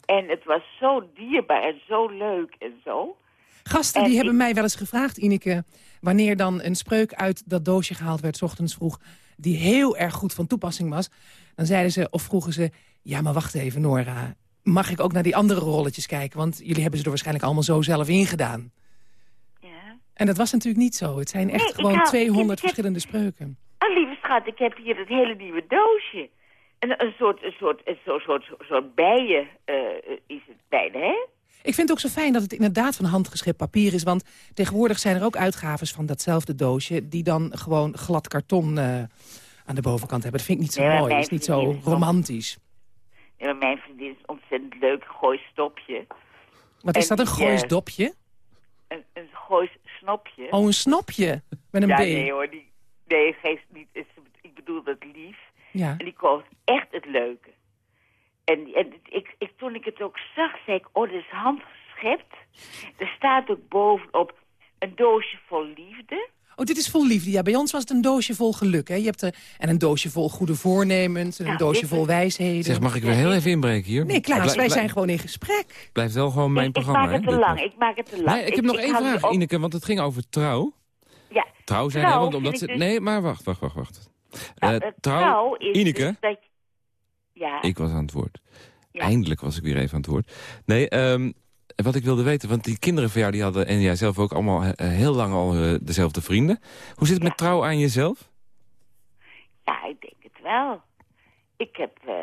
En het was zo dierbaar en zo leuk en zo. Gasten En die ik- hebben mij wel eens gevraagd, Ineke... wanneer dan een spreuk uit dat doosje gehaald werd, 's ochtends vroeg... die heel erg goed van toepassing was. Dan zeiden ze, of vroegen ze... ja, maar wacht even, Nora. Mag ik ook naar die andere rolletjes kijken? Want jullie hebben ze er waarschijnlijk allemaal zo zelf ingedaan. En dat was natuurlijk niet zo. Het zijn echt Nee, gewoon haal- 200 ik heb- verschillende spreuken. Ah, lieve schat, ik heb hier het hele nieuwe doosje. En een soort, een soort, een soort, soort, bijen eh, is het bijna, hè? Ik vind het ook zo fijn dat het inderdaad van handgeschept papier is. Want tegenwoordig zijn er ook uitgaves van datzelfde doosje... die dan gewoon glad karton eh, aan de bovenkant hebben. Dat vind ik niet zo Nee, mooi. Dat is niet zo romantisch. Ja, maar mijn vriendin is een ontzettend leuk gooistopje. Wat is dat, een die, eh? Een, een goois snopje. Oh, een snopje met een ja, B. nee hoor, die, nee, geest niet, is, ik bedoel dat lief. Ja. En die koopt echt het leuke. En, en ik, ik, toen ik het ook zag, zei ik, oh, dat is handgeschept. Er staat ook bovenop een doosje vol liefde. Oh, dit is vol liefde. Ja, bij ons was het een doosje vol geluk. Hè? Je hebt er, en een doosje vol goede voornemens. En een Ja, doosje vol is- wijsheden. Zeg, mag ik weer heel even inbreken hier? Nee, Klaas, wij zijn gewoon in gesprek. Blijft wel gewoon mijn ik, ik programma, maak het hè, te lang, ik maak het te lang. Nee, ik heb nog één vraag, op. Ineke, want het ging over trouw. Ja, Trouw zijn, Trouw hè? Want omdat ze... ik dus- Nee, maar wacht, wacht, wacht, wacht. Nou, Eh, eh, trouw, is Ineke? dus dat... Ja, Ik was aan het woord. Eindelijk was ik weer even aan het woord. Nee, wat ik wilde weten, want die kinderen van jou... die hadden, en jij zelf ook, allemaal eh, heel lang al eh, dezelfde vrienden. Hoe zit het met trouw aan jezelf? ja, ik denk het wel. Ik heb eh,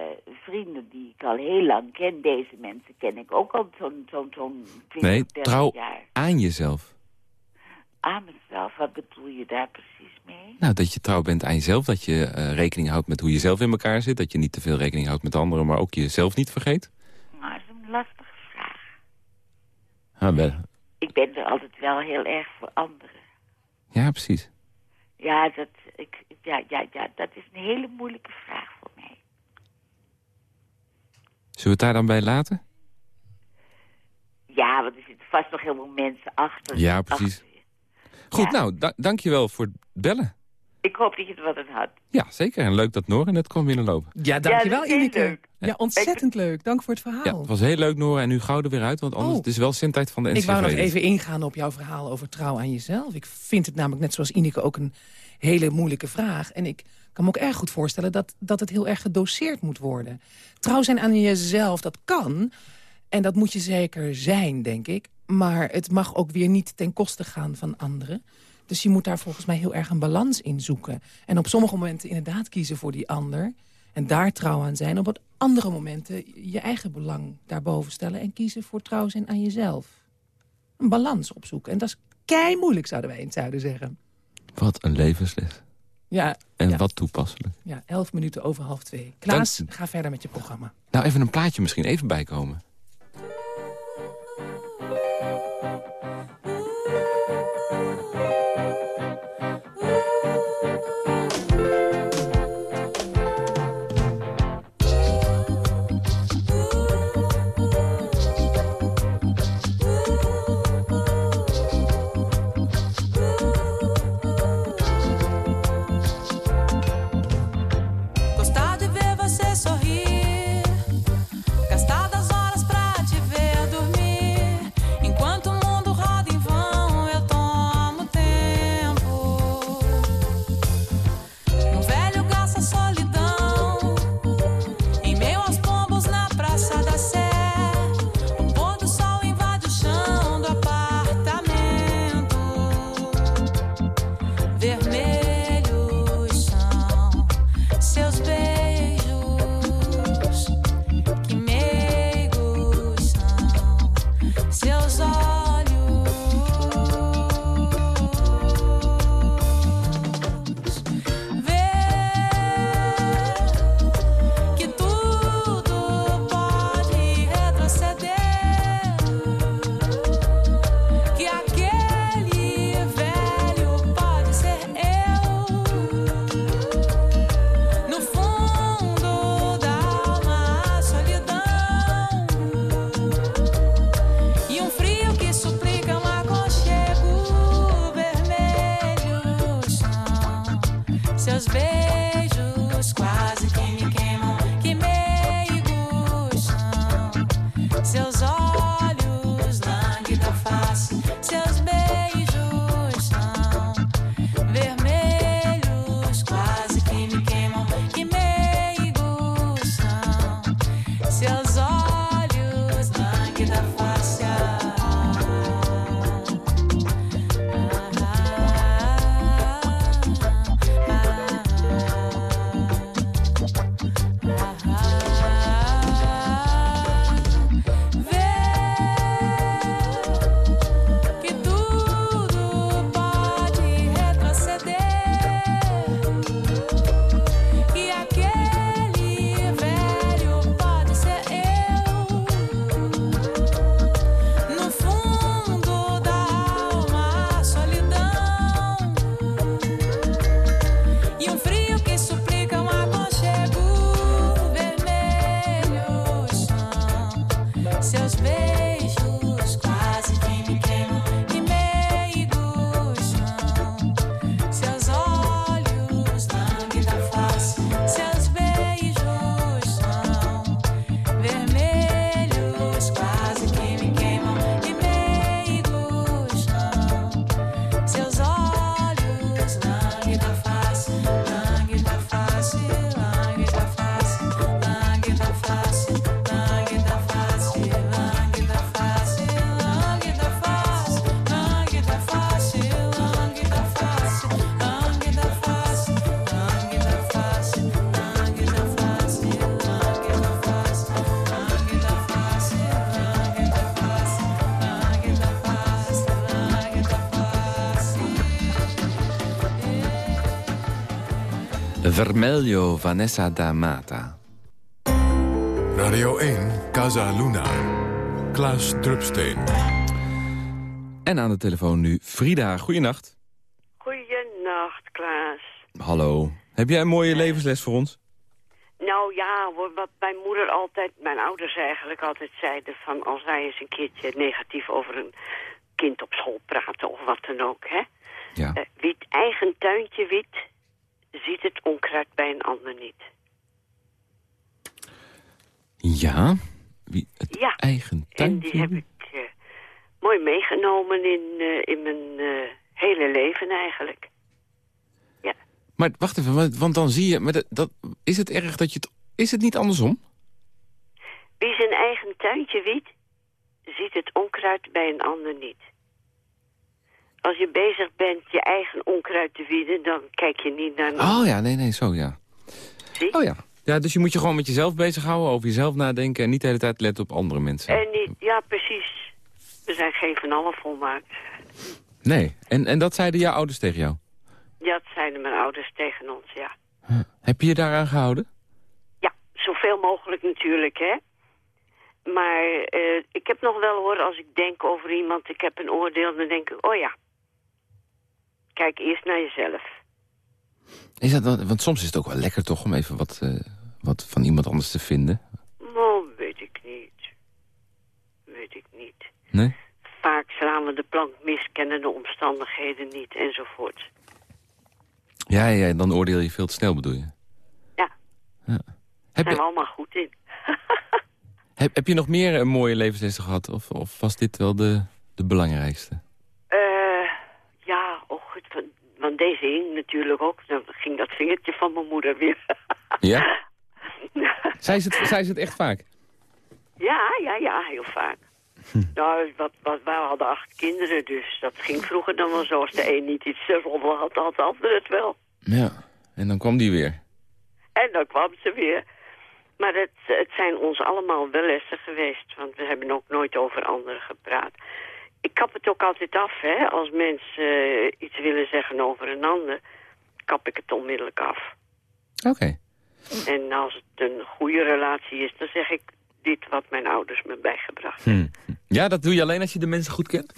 vrienden die ik al heel lang ken. Deze mensen ken ik ook al zo'n zo'n zo'n 20, Nee, 30 trouw jaar. aan jezelf. Aan mezelf, wat bedoel je daar precies mee? Nou, dat je trouw bent aan jezelf. Dat je rekening houdt met hoe je zelf in elkaar zit. Dat je niet te veel rekening houdt met anderen, maar ook jezelf niet vergeet. Nou, dat is een lastige vraag. Ah, wel. Ik ben er altijd wel heel erg voor anderen. Ja, precies. Ja, dat, ik, ja, ja, ja, dat is een hele moeilijke vraag voor mij. Zullen we het daar dan bij laten? Ja, want er zitten vast nog heel veel mensen achter. Ja, precies. Goed, nou, da dankjewel voor het bellen. Ik hoop dat je er wat aan had. Ja, zeker. En leuk dat Nora net kwam binnenlopen. Ja, dankjewel Ja, Ineke. Ja, ontzettend leuk. Dank voor het verhaal. Ja, het was heel leuk, Nora. En nu gauw er weer uit, want anders Oh. het is wel zendtijd van de NCV. Ik wou nog even ingaan op jouw verhaal over trouw aan jezelf. Ik vind het namelijk net zoals Ineke ook een hele moeilijke vraag. En ik kan me ook erg goed voorstellen dat, dat het heel erg gedoseerd moet worden. Trouw zijn aan jezelf, dat kan. En dat moet je zeker zijn, denk ik. Maar het mag ook weer niet ten koste gaan van anderen. Dus je moet daar volgens mij heel erg een balans in zoeken. En op sommige momenten inderdaad kiezen voor die ander. En daar trouw aan zijn. Op andere momenten je eigen belang daarboven stellen... en kiezen voor trouw zijn aan jezelf. Een balans opzoeken. En dat is kei moeilijk, zouden wij in het zuiden zeggen. Wat een levensles. Ja, En ja, wat toepasselijk. ja, elf minuten over half twee. Klaas, ga verder met je programma. Nou, even een plaatje misschien even bijkomen. Vermelho, Vanessa da Mata. Radio 1, Casa Luna. Klaas Drupsteen. En aan de telefoon nu Frida. Goeienacht. Goeienacht, Klaas. Hallo. Heb jij een mooie levensles voor ons? Nou ja, wat mijn moeder altijd, mijn ouders eigenlijk altijd zeiden... van als wij eens een keertje negatief over een kind op school praten of wat dan ook, hè. Ja. Eh, eigen tuintje wit, ziet het onkruid bij een ander niet. Ja? Wie het Ja, eigen En die heb ik eh, mooi meegenomen in, eh, in mijn eh, hele leven eigenlijk. Maar wacht even, want, want dan zie je... Maar dat, dat, is het erg dat je het... Is het niet andersom? Wie zijn eigen tuintje wiet, ziet het onkruid bij een ander niet. Als je bezig bent je eigen onkruid te wieden, dan kijk je niet naar Oh ja, nee, nee, zo ja. Zie? Oh ja. Ja, dus je moet je gewoon met jezelf bezighouden, over jezelf nadenken... en niet de hele tijd letten op andere mensen. En niet, ja, precies. We zijn geen van allen volmaakt. Nee. En, en dat zeiden jouw ouders tegen jou? Ja, dat zeiden mijn ouders tegen ons, ja. Heb je je daaraan gehouden? Ja, zoveel mogelijk natuurlijk, hè. Maar eh, ik heb nog wel hoor, als ik denk over iemand, ik heb een oordeel, dan denk ik, oh ja. Kijk eerst naar jezelf. Is dat dan, want soms is het ook wel lekker toch om even wat, eh, wat van iemand anders te vinden. Oh, weet ik niet. Weet ik niet. Nee? Vaak slaan we de plank mis, kennen de omstandigheden niet, enzovoort. Ja, ja, dan oordeel je veel te snel bedoel je. Ja. Ja. Daar Heb, zijn we je, allemaal goed in. heb, heb je nog meer eh, mooie levenslessen gehad? Of, of was dit wel de, de belangrijkste? Eh, ja, oh goed, van, want deze hing natuurlijk ook. Dan ging dat vingertje van mijn moeder weer. Ja? Zij ze het, zei ze het echt vaak? ja, ja, ja, heel vaak. Nou, wat, wat, wij hadden acht kinderen, dus dat ging vroeger dan wel zo. Als de een niet iets te rommelen had, had de ander het wel. Ja. En dan kwam die weer. En dan kwam ze weer. Maar het, het zijn ons allemaal wel lessen geweest, want we hebben ook nooit over anderen gepraat. Ik kap het ook altijd af, hè. Als mensen eh, iets willen zeggen over een ander, kap ik het onmiddellijk af. Oké. En als het een goede relatie is, dan zeg ik dit wat mijn ouders me bijgebracht Hm. Ja, dat doe je alleen als je de mensen goed kent?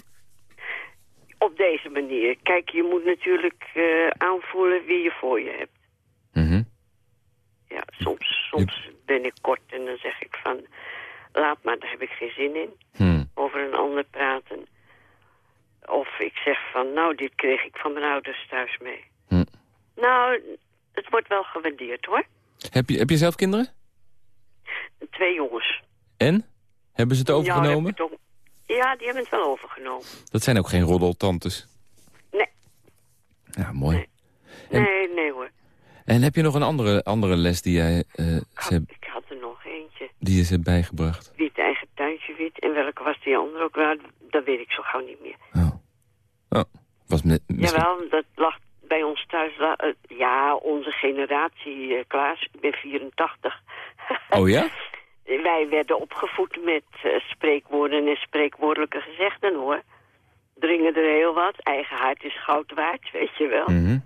Op deze manier. Kijk, je moet natuurlijk eh, aanvoelen wie je voor je hebt. Mhm. Ja, soms, soms ben ik kort en dan zeg ik van... laat maar, daar heb ik geen zin in. Hm. Over een ander praten. Of ik zeg van, nou, dit kreeg ik van mijn ouders thuis mee. Hm. Nou, het wordt wel gewaardeerd, hoor. Heb, je, heb je zelf kinderen? Twee jongens. En? Hebben ze het Ja, overgenomen? ja, die hebben het wel overgenomen. Dat zijn ook geen roddeltantes. Nee. Ja, mooi. En- Nee, nee hoor. En heb je nog een andere, andere les die, jij, eh, ze, heb- Ik had er nog eentje. Die je ze hebt bijgebracht? Wie het eigen tuintje wit. En welke was die andere ook wel? Dat weet ik zo gauw niet meer. Oh, was met, misschien- Jawel, dat lag bij ons thuis. eh, ja, onze generatie, eh, Klaas. Ik ben 84. Oh ja? Wij werden opgevoed met eh, spreekwoorden en spreekwoordelijke gezegden, hoor. Dringen er heel wat. Eigen hart is goud waard, weet je wel. Mhm.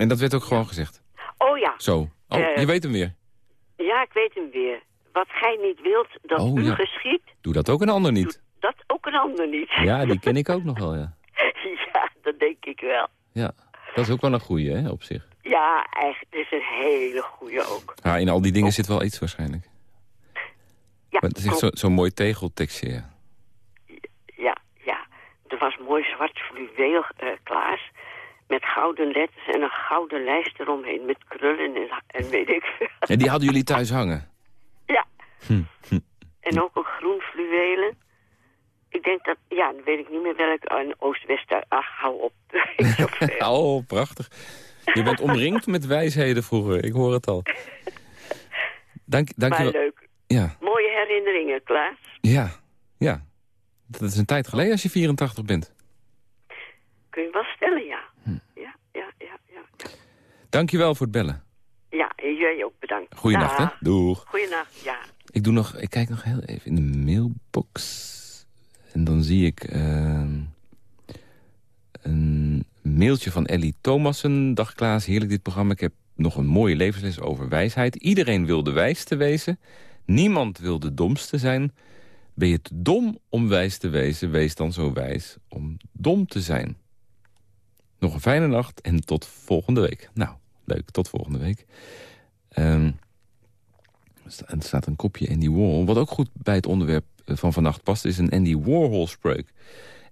En dat werd ook gewoon gezegd? Oh ja. Zo. Oh, je weet hem weer. Ja, ik weet hem weer. Wat gij niet wilt dat Oh, u ja. geschiet, Doe dat ook een ander niet. dat ook een ander niet. Ja, die ken ik ook nog wel, ja. ja, dat denk ik wel. Ja, dat is ook wel een goeie, hè, op zich. Ja, eigenlijk is een hele goeie ook. Ja, in al die dingen zit wel iets waarschijnlijk. Ja, Maar het is echt zo- zo'n mooi tegeltekstje, ja. Ja, ja. Er was mooi zwart fluweel, eh Klaas. Met gouden letters en een gouden lijst eromheen. Met krullen en, en weet ik veel. En die hadden jullie thuis hangen? Hm, hm. En ook een groen fluwelen. Ik denk dat, ja, dan weet ik niet meer welk. Oh, een Oost-West, ach, hou op. Oh, prachtig. Je bent omringd met wijsheden vroeger, ik hoor het al. Dank, dank je wel. leuk. Ja, Mooie herinneringen, Klaas. ja, ja. Dat is een tijd geleden als je 84 bent. Kun je wel stellen, ja. Hm. Ja, ja, ja, ja. Dank je wel voor het bellen. Ja, en jij ook bedankt. Goeienacht, hè? Doeg. Goeienacht, ja. Ik, doe nog, ik kijk nog heel even in de mailbox. En dan zie ik ehm, een mailtje van Ellie Thomassen. Dag Klaas, heerlijk dit programma. Ik heb nog een mooie levensles over wijsheid. Iedereen wil de wijste wezen. Niemand wil de domste zijn. Ben je te dom om wijs te wezen, wees dan zo wijs om dom te zijn. Nog een fijne nacht en tot volgende week. Nou, leuk, tot volgende week. Ehm, sta- er staat een kopje Andy Warhol. Wat ook goed bij het onderwerp eh, van vannacht past... is een Andy Warhol spreuk.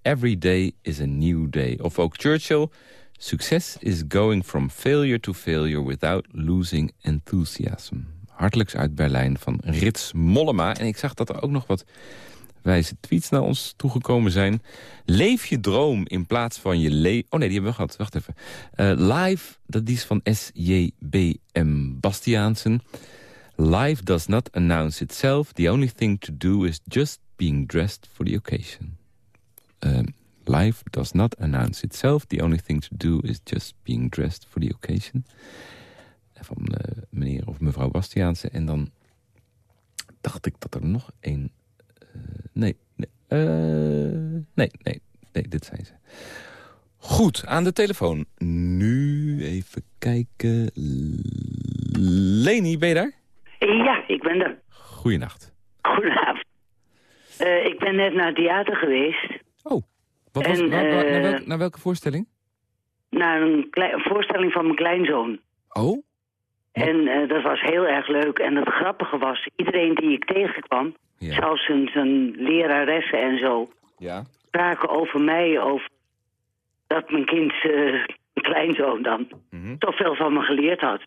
Every day is a new day. Of ook Churchill... Success is going from failure to failure without losing enthusiasm. Hartelijks uit Berlijn van Rits Mollema. En ik zag dat er ook nog wat wijze tweets naar ons toegekomen zijn. Leef je droom in plaats van je le... Oh nee, die hebben we gehad. Wacht even. Eh, live, dat is van S.J.B.M. Bastiaansen. Life does not announce itself. The only thing to do is just being dressed for the occasion. Um, life does not announce itself. The only thing to do is just being dressed for the occasion. Van eh, meneer of mevrouw Bastiaanse. En dan dacht ik dat er nog één... eh, nee, nee, eh, nee, nee, nee, dit zijn ze. Goed, aan de telefoon. Nu even kijken. Leni, ben je daar? Ja, ik ben er. Goeienacht. Goedenavond. Eh, ik ben net naar het theater geweest. Wat was, En, naar, eh, welke, naar welke voorstelling? Naar een, voorstelling van mijn kleinzoon. Oh? En eh, dat was heel erg leuk. En het grappige was, iedereen die ik tegenkwam... zelfs zijn, zijn leraressen en zo... Ja. spraken over mij, over dat mijn kind, mijn kleinzoon dan... toch veel van me geleerd had.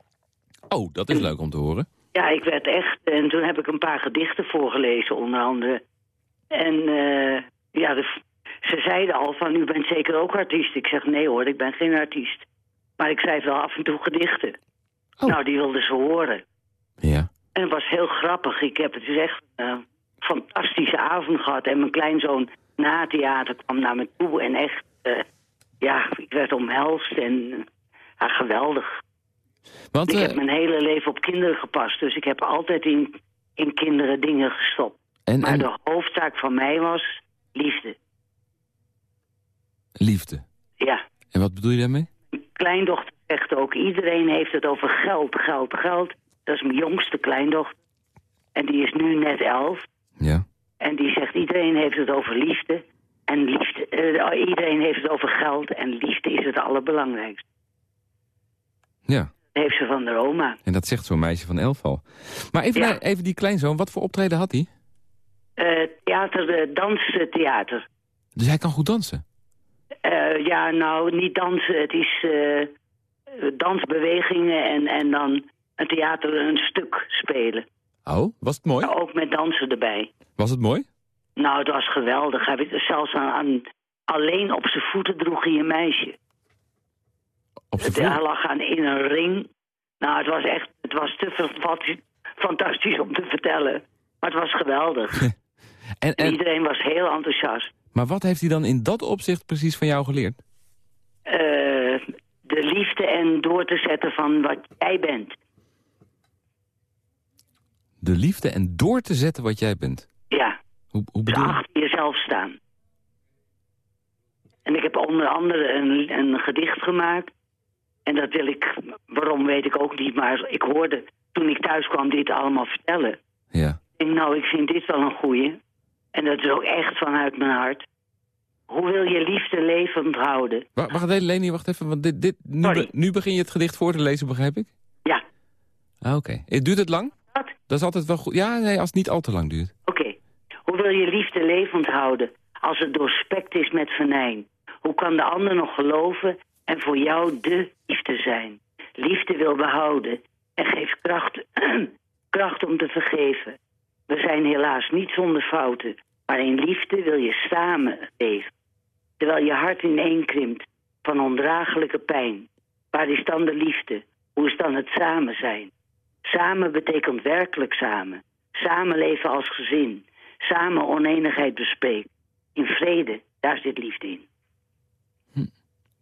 Oh, dat is leuk om te horen. Ja, ik werd echt... En toen heb ik een paar gedichten voorgelezen, onder andere. En eh, ja, de- ze zeiden al van, u bent zeker ook artiest. Ik zeg, nee hoor, ik ben geen artiest. Maar ik schrijf wel af en toe gedichten. Nou, die wilden ze horen. Ja. En het was heel grappig. Ik heb het dus echt een fantastische avond gehad. En mijn kleinzoon na het theater kwam naar me toe. En echt, eh, ja, ik werd omhelst. En geweldig. Want, ik eh, heb mijn hele leven op kinderen gepast. Dus ik heb altijd in, in kinderen dingen gestopt. En, maar en de hoofdzaak van mij was liefde. liefde. Ja. En wat bedoel je daarmee? kleindochter zegt ook, iedereen heeft het over geld, geld, geld. Dat is mijn jongste kleindochter. En die is nu net elf. Ja. En die zegt, iedereen heeft het over liefde. En liefde, eh, iedereen heeft het over geld. En liefde is het allerbelangrijkste. Ja. Heeft ze van de oma. En dat zegt zo'n meisje van elf al. Maar even, Ja. naar- even die kleinzoon, wat voor optreden had hij? Eh, theater, uh, danstheater. Dus hij kan goed dansen? Eh, ja, nou, niet dansen. Het is dansbewegingen en, en dan een theater een stuk spelen. Oh, was het mooi? Ook met dansen erbij. Was het mooi? Nou, het was geweldig. Zelfs aan, aan- alleen op zijn voeten droeg hij een meisje. Hij lag aan in een ring. Nou, het was echt, het was te fant- fantastisch om te vertellen. Maar het was geweldig. En, En en, iedereen was heel enthousiast. maar wat heeft hij dan in dat opzicht precies van jou geleerd? Eh, de liefde en door te zetten van wat jij bent. De liefde en door te zetten wat jij bent. Ja. Hoe, hoe Dus bedoel je? achter jezelf staan. En ik heb onder andere een, een gedicht gemaakt. En dat wil ik, waarom weet ik ook niet, maar ik hoorde toen ik thuis kwam dit allemaal vertellen. Ja. Ik denk, nou, ik vind dit wel een goeie. En dat is ook echt vanuit mijn hart. Hoe wil je liefde levend houden? Wacht, wacht even, Leni, wacht even. Want dit, dit, nu, be- nu begin je het gedicht voor te lezen, begrijp ik? Ja. Ah, oké. Eh, Duurt het lang? Wat? Dat is altijd wel goed. Ja, nee, als het niet al te lang duurt. Oké. Hoe wil je liefde levend houden als het doorspekt is met venijn? Hoe kan de ander nog geloven en voor jou de liefde zijn? Liefde wil behouden en geeft kracht, kracht om te vergeven. We zijn helaas niet zonder fouten, maar in liefde wil je samen leven. Terwijl je hart ineenkrimpt van ondraaglijke pijn. Waar is dan de liefde? Hoe is dan het samen zijn? Samen betekent werkelijk samen. Samenleven als gezin. Samen oneenigheid bespreken. In vrede, daar zit liefde in.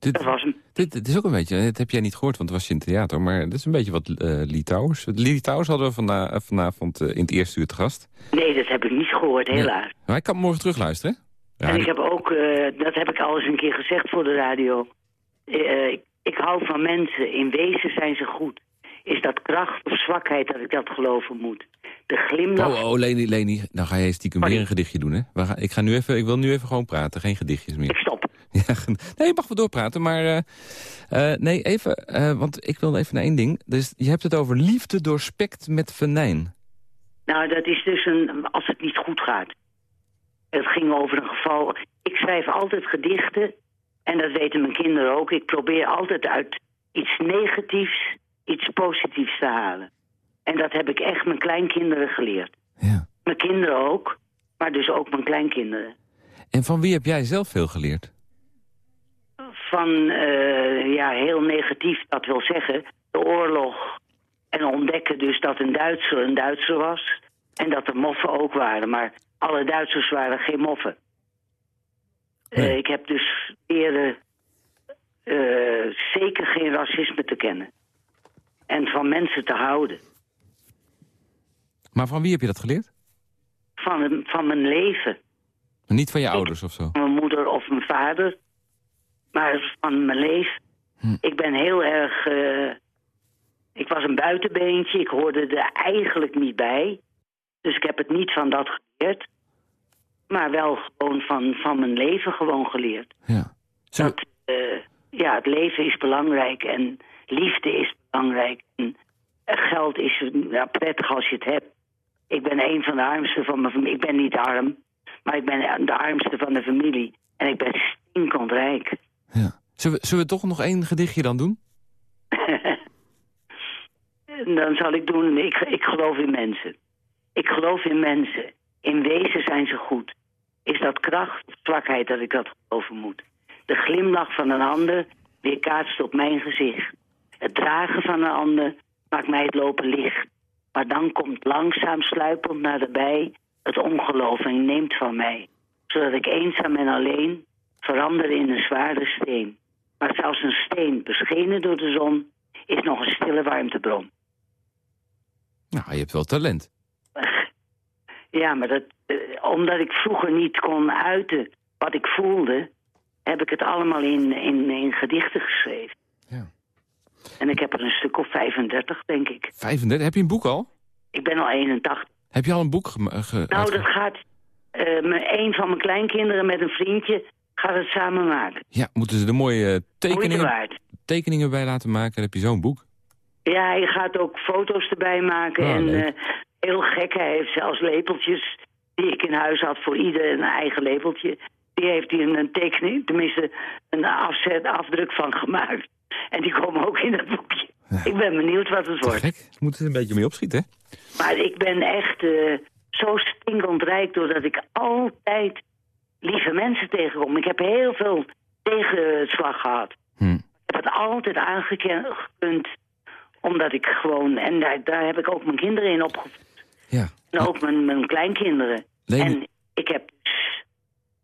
Dit, dat was hem. Dit, dit is ook een beetje, dat heb jij niet gehoord, want het was in het theater. Maar dit is een beetje wat uh, Litouwers. Litouwers hadden we vana, vanavond uh, in het eerste uur te gast. Nee, dat heb ik niet gehoord, helaas. Ja. Maar ik kan morgen terugluisteren. En ik heb ook, uh, dat heb ik al eens een keer gezegd voor de radio. eh, ik, ik hou van mensen. In wezen zijn ze goed. Is dat kracht of zwakheid dat ik dat geloven moet? De glimlach... Oh, oh, Leni, Leni, nou ga jij stiekem weer een gedichtje doen, hè? Ik, ga nu even, ik wil nu even gewoon praten, geen gedichtjes meer. Ik stop. Ja, nee, je mag wel doorpraten, maar... eh, eh, nee, even, eh, want ik wil even naar één ding. Dus je hebt het over liefde doorspekt met venijn. Nou, dat is dus een, als het niet goed gaat. Het ging over een geval... Ik schrijf altijd gedichten, en dat weten mijn kinderen ook. Ik probeer altijd uit iets negatiefs iets positiefs te halen. En dat heb ik echt mijn kleinkinderen geleerd. Mijn kinderen ook, maar dus ook mijn kleinkinderen. En van wie heb jij zelf veel geleerd? Van, eh, ja, heel negatief, dat wil zeggen, de oorlog. En ontdekken dus dat een Duitser een Duitser was. En dat er moffen ook waren, maar alle Duitsers waren geen moffen. Eh, ik heb dus leren eh, zeker geen racisme te kennen. En van mensen te houden. Maar van wie heb je dat geleerd? Van, van mijn leven. Niet van je ouders of zo? Mijn moeder of mijn vader. Maar van mijn leven. Ik ben heel erg... eh, ik was een buitenbeentje. Ik hoorde er eigenlijk niet bij. Dus ik heb het niet van dat geleerd. Maar wel gewoon van, van mijn leven gewoon geleerd. Ja. Dat, eh, ja, het leven is belangrijk en liefde is belangrijk. En geld is ja, prettig als je het hebt. Ik ben een van de armsten van mijn familie. Ik ben niet arm, maar ik ben de armste van de familie. En ik ben stinkend rijk. Zullen we, zullen we toch nog één gedichtje dan doen? En dan zal ik doen, ik, ik geloof in mensen. Ik geloof in mensen. In wezen zijn ze goed. Is dat kracht of zwakheid dat ik dat geloven moet? De glimlach van een ander weerkaatst op mijn gezicht. Het dragen van een ander maakt mij het lopen licht. Maar dan komt langzaam sluipend naderbij het ongeloof en neemt van mij. Zodat ik eenzaam en alleen verander in een zware steen. Maar zelfs een steen, beschenen door de zon, is nog een stille warmtebron. Nou, je hebt wel talent. Ja, maar dat, eh, omdat ik vroeger niet kon uiten wat ik voelde, heb ik het allemaal in, in, in gedichten geschreven. Ja. En ik heb er een stuk of 35, denk ik. 35, heb je een boek al? Ik ben al 81. Heb je al een boek Nou, dat gaat... mijn- een van mijn kleinkinderen met een vriendje gaat het samen maken. Ja, moeten ze er mooie eh, tekeningen, tekeningen bij laten maken? Dan heb je zo'n boek. Ja, hij gaat ook foto's erbij maken. Oh, en eh, heel gek, hij heeft zelfs lepeltjes die ik in huis had voor ieder een eigen lepeltje. Die heeft hij een, tekening, tenminste een afzet, afdruk van gemaakt. En die komen ook in dat boekje. Ik ben benieuwd wat het wordt. Gek, moet er een beetje mee opschieten, hè? Maar ik ben echt eh, zo stinkend rijk doordat ik altijd lieve mensen tegenkom. Ik heb heel veel tegenslag gehad. Hm. Ik heb het altijd aangekund omdat ik gewoon... En daar, daar heb ik ook mijn kinderen in opgevoed. Ja. En ook mijn, mijn kleinkinderen. Leni- En ik heb dus,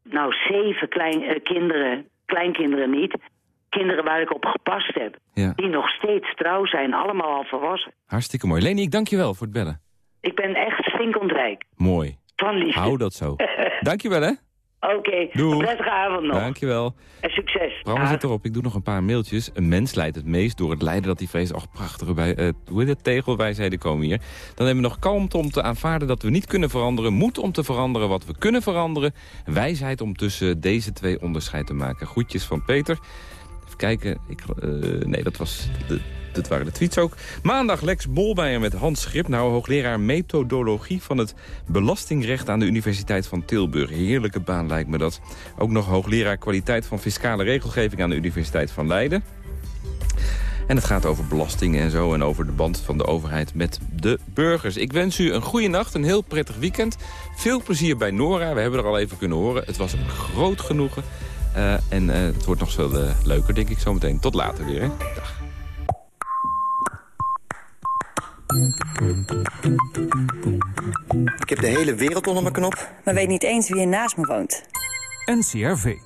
nou zeven klein, eh, kinderen, kleinkinderen niet... kinderen waar ik op gepast heb. Ja. Die nog steeds trouw zijn, allemaal al volwassen. Hartstikke mooi. Leni, ik dank je wel voor het bellen. Ik ben echt stinkend rijk. Mooi. Van liefde. Hou dat zo. Dank je wel, hè? Oké, een prettige avond nog. Dank je wel. En succes. Bram zit erop. Ik doe nog een paar mailtjes. Een mens leidt het meest door het lijden dat hij vreest. Ach, prachtige bij, eh, hoe heet het, tegelwijsheden komen hier. Dan hebben we nog kalmte om te aanvaarden dat we niet kunnen veranderen. Moed om te veranderen wat we kunnen veranderen. Wijsheid om tussen deze twee onderscheid te maken. Groetjes van Peter. Kijken. Ik, eh, nee, dat was... Dat waren de tweets ook. Maandag Lex Bolmeijer met Hans Grip. Nou, hoogleraar methodologie van het belastingrecht aan de Universiteit van Tilburg. Heerlijke baan lijkt me dat. Ook nog hoogleraar kwaliteit van fiscale regelgeving aan de Universiteit van Leiden. En het gaat over belastingen en zo en over de band van de overheid met de burgers. Ik wens u een goede nacht, een heel prettig weekend. Veel plezier bij Nora, we hebben er al even kunnen horen. Het was een groot genoegen. Eh, en eh, het wordt nog veel eh, leuker, denk ik, zometeen. Tot later weer, hè. Dag. Ik heb de hele wereld onder mijn knop, maar weet niet eens wie er naast me woont. NCRV.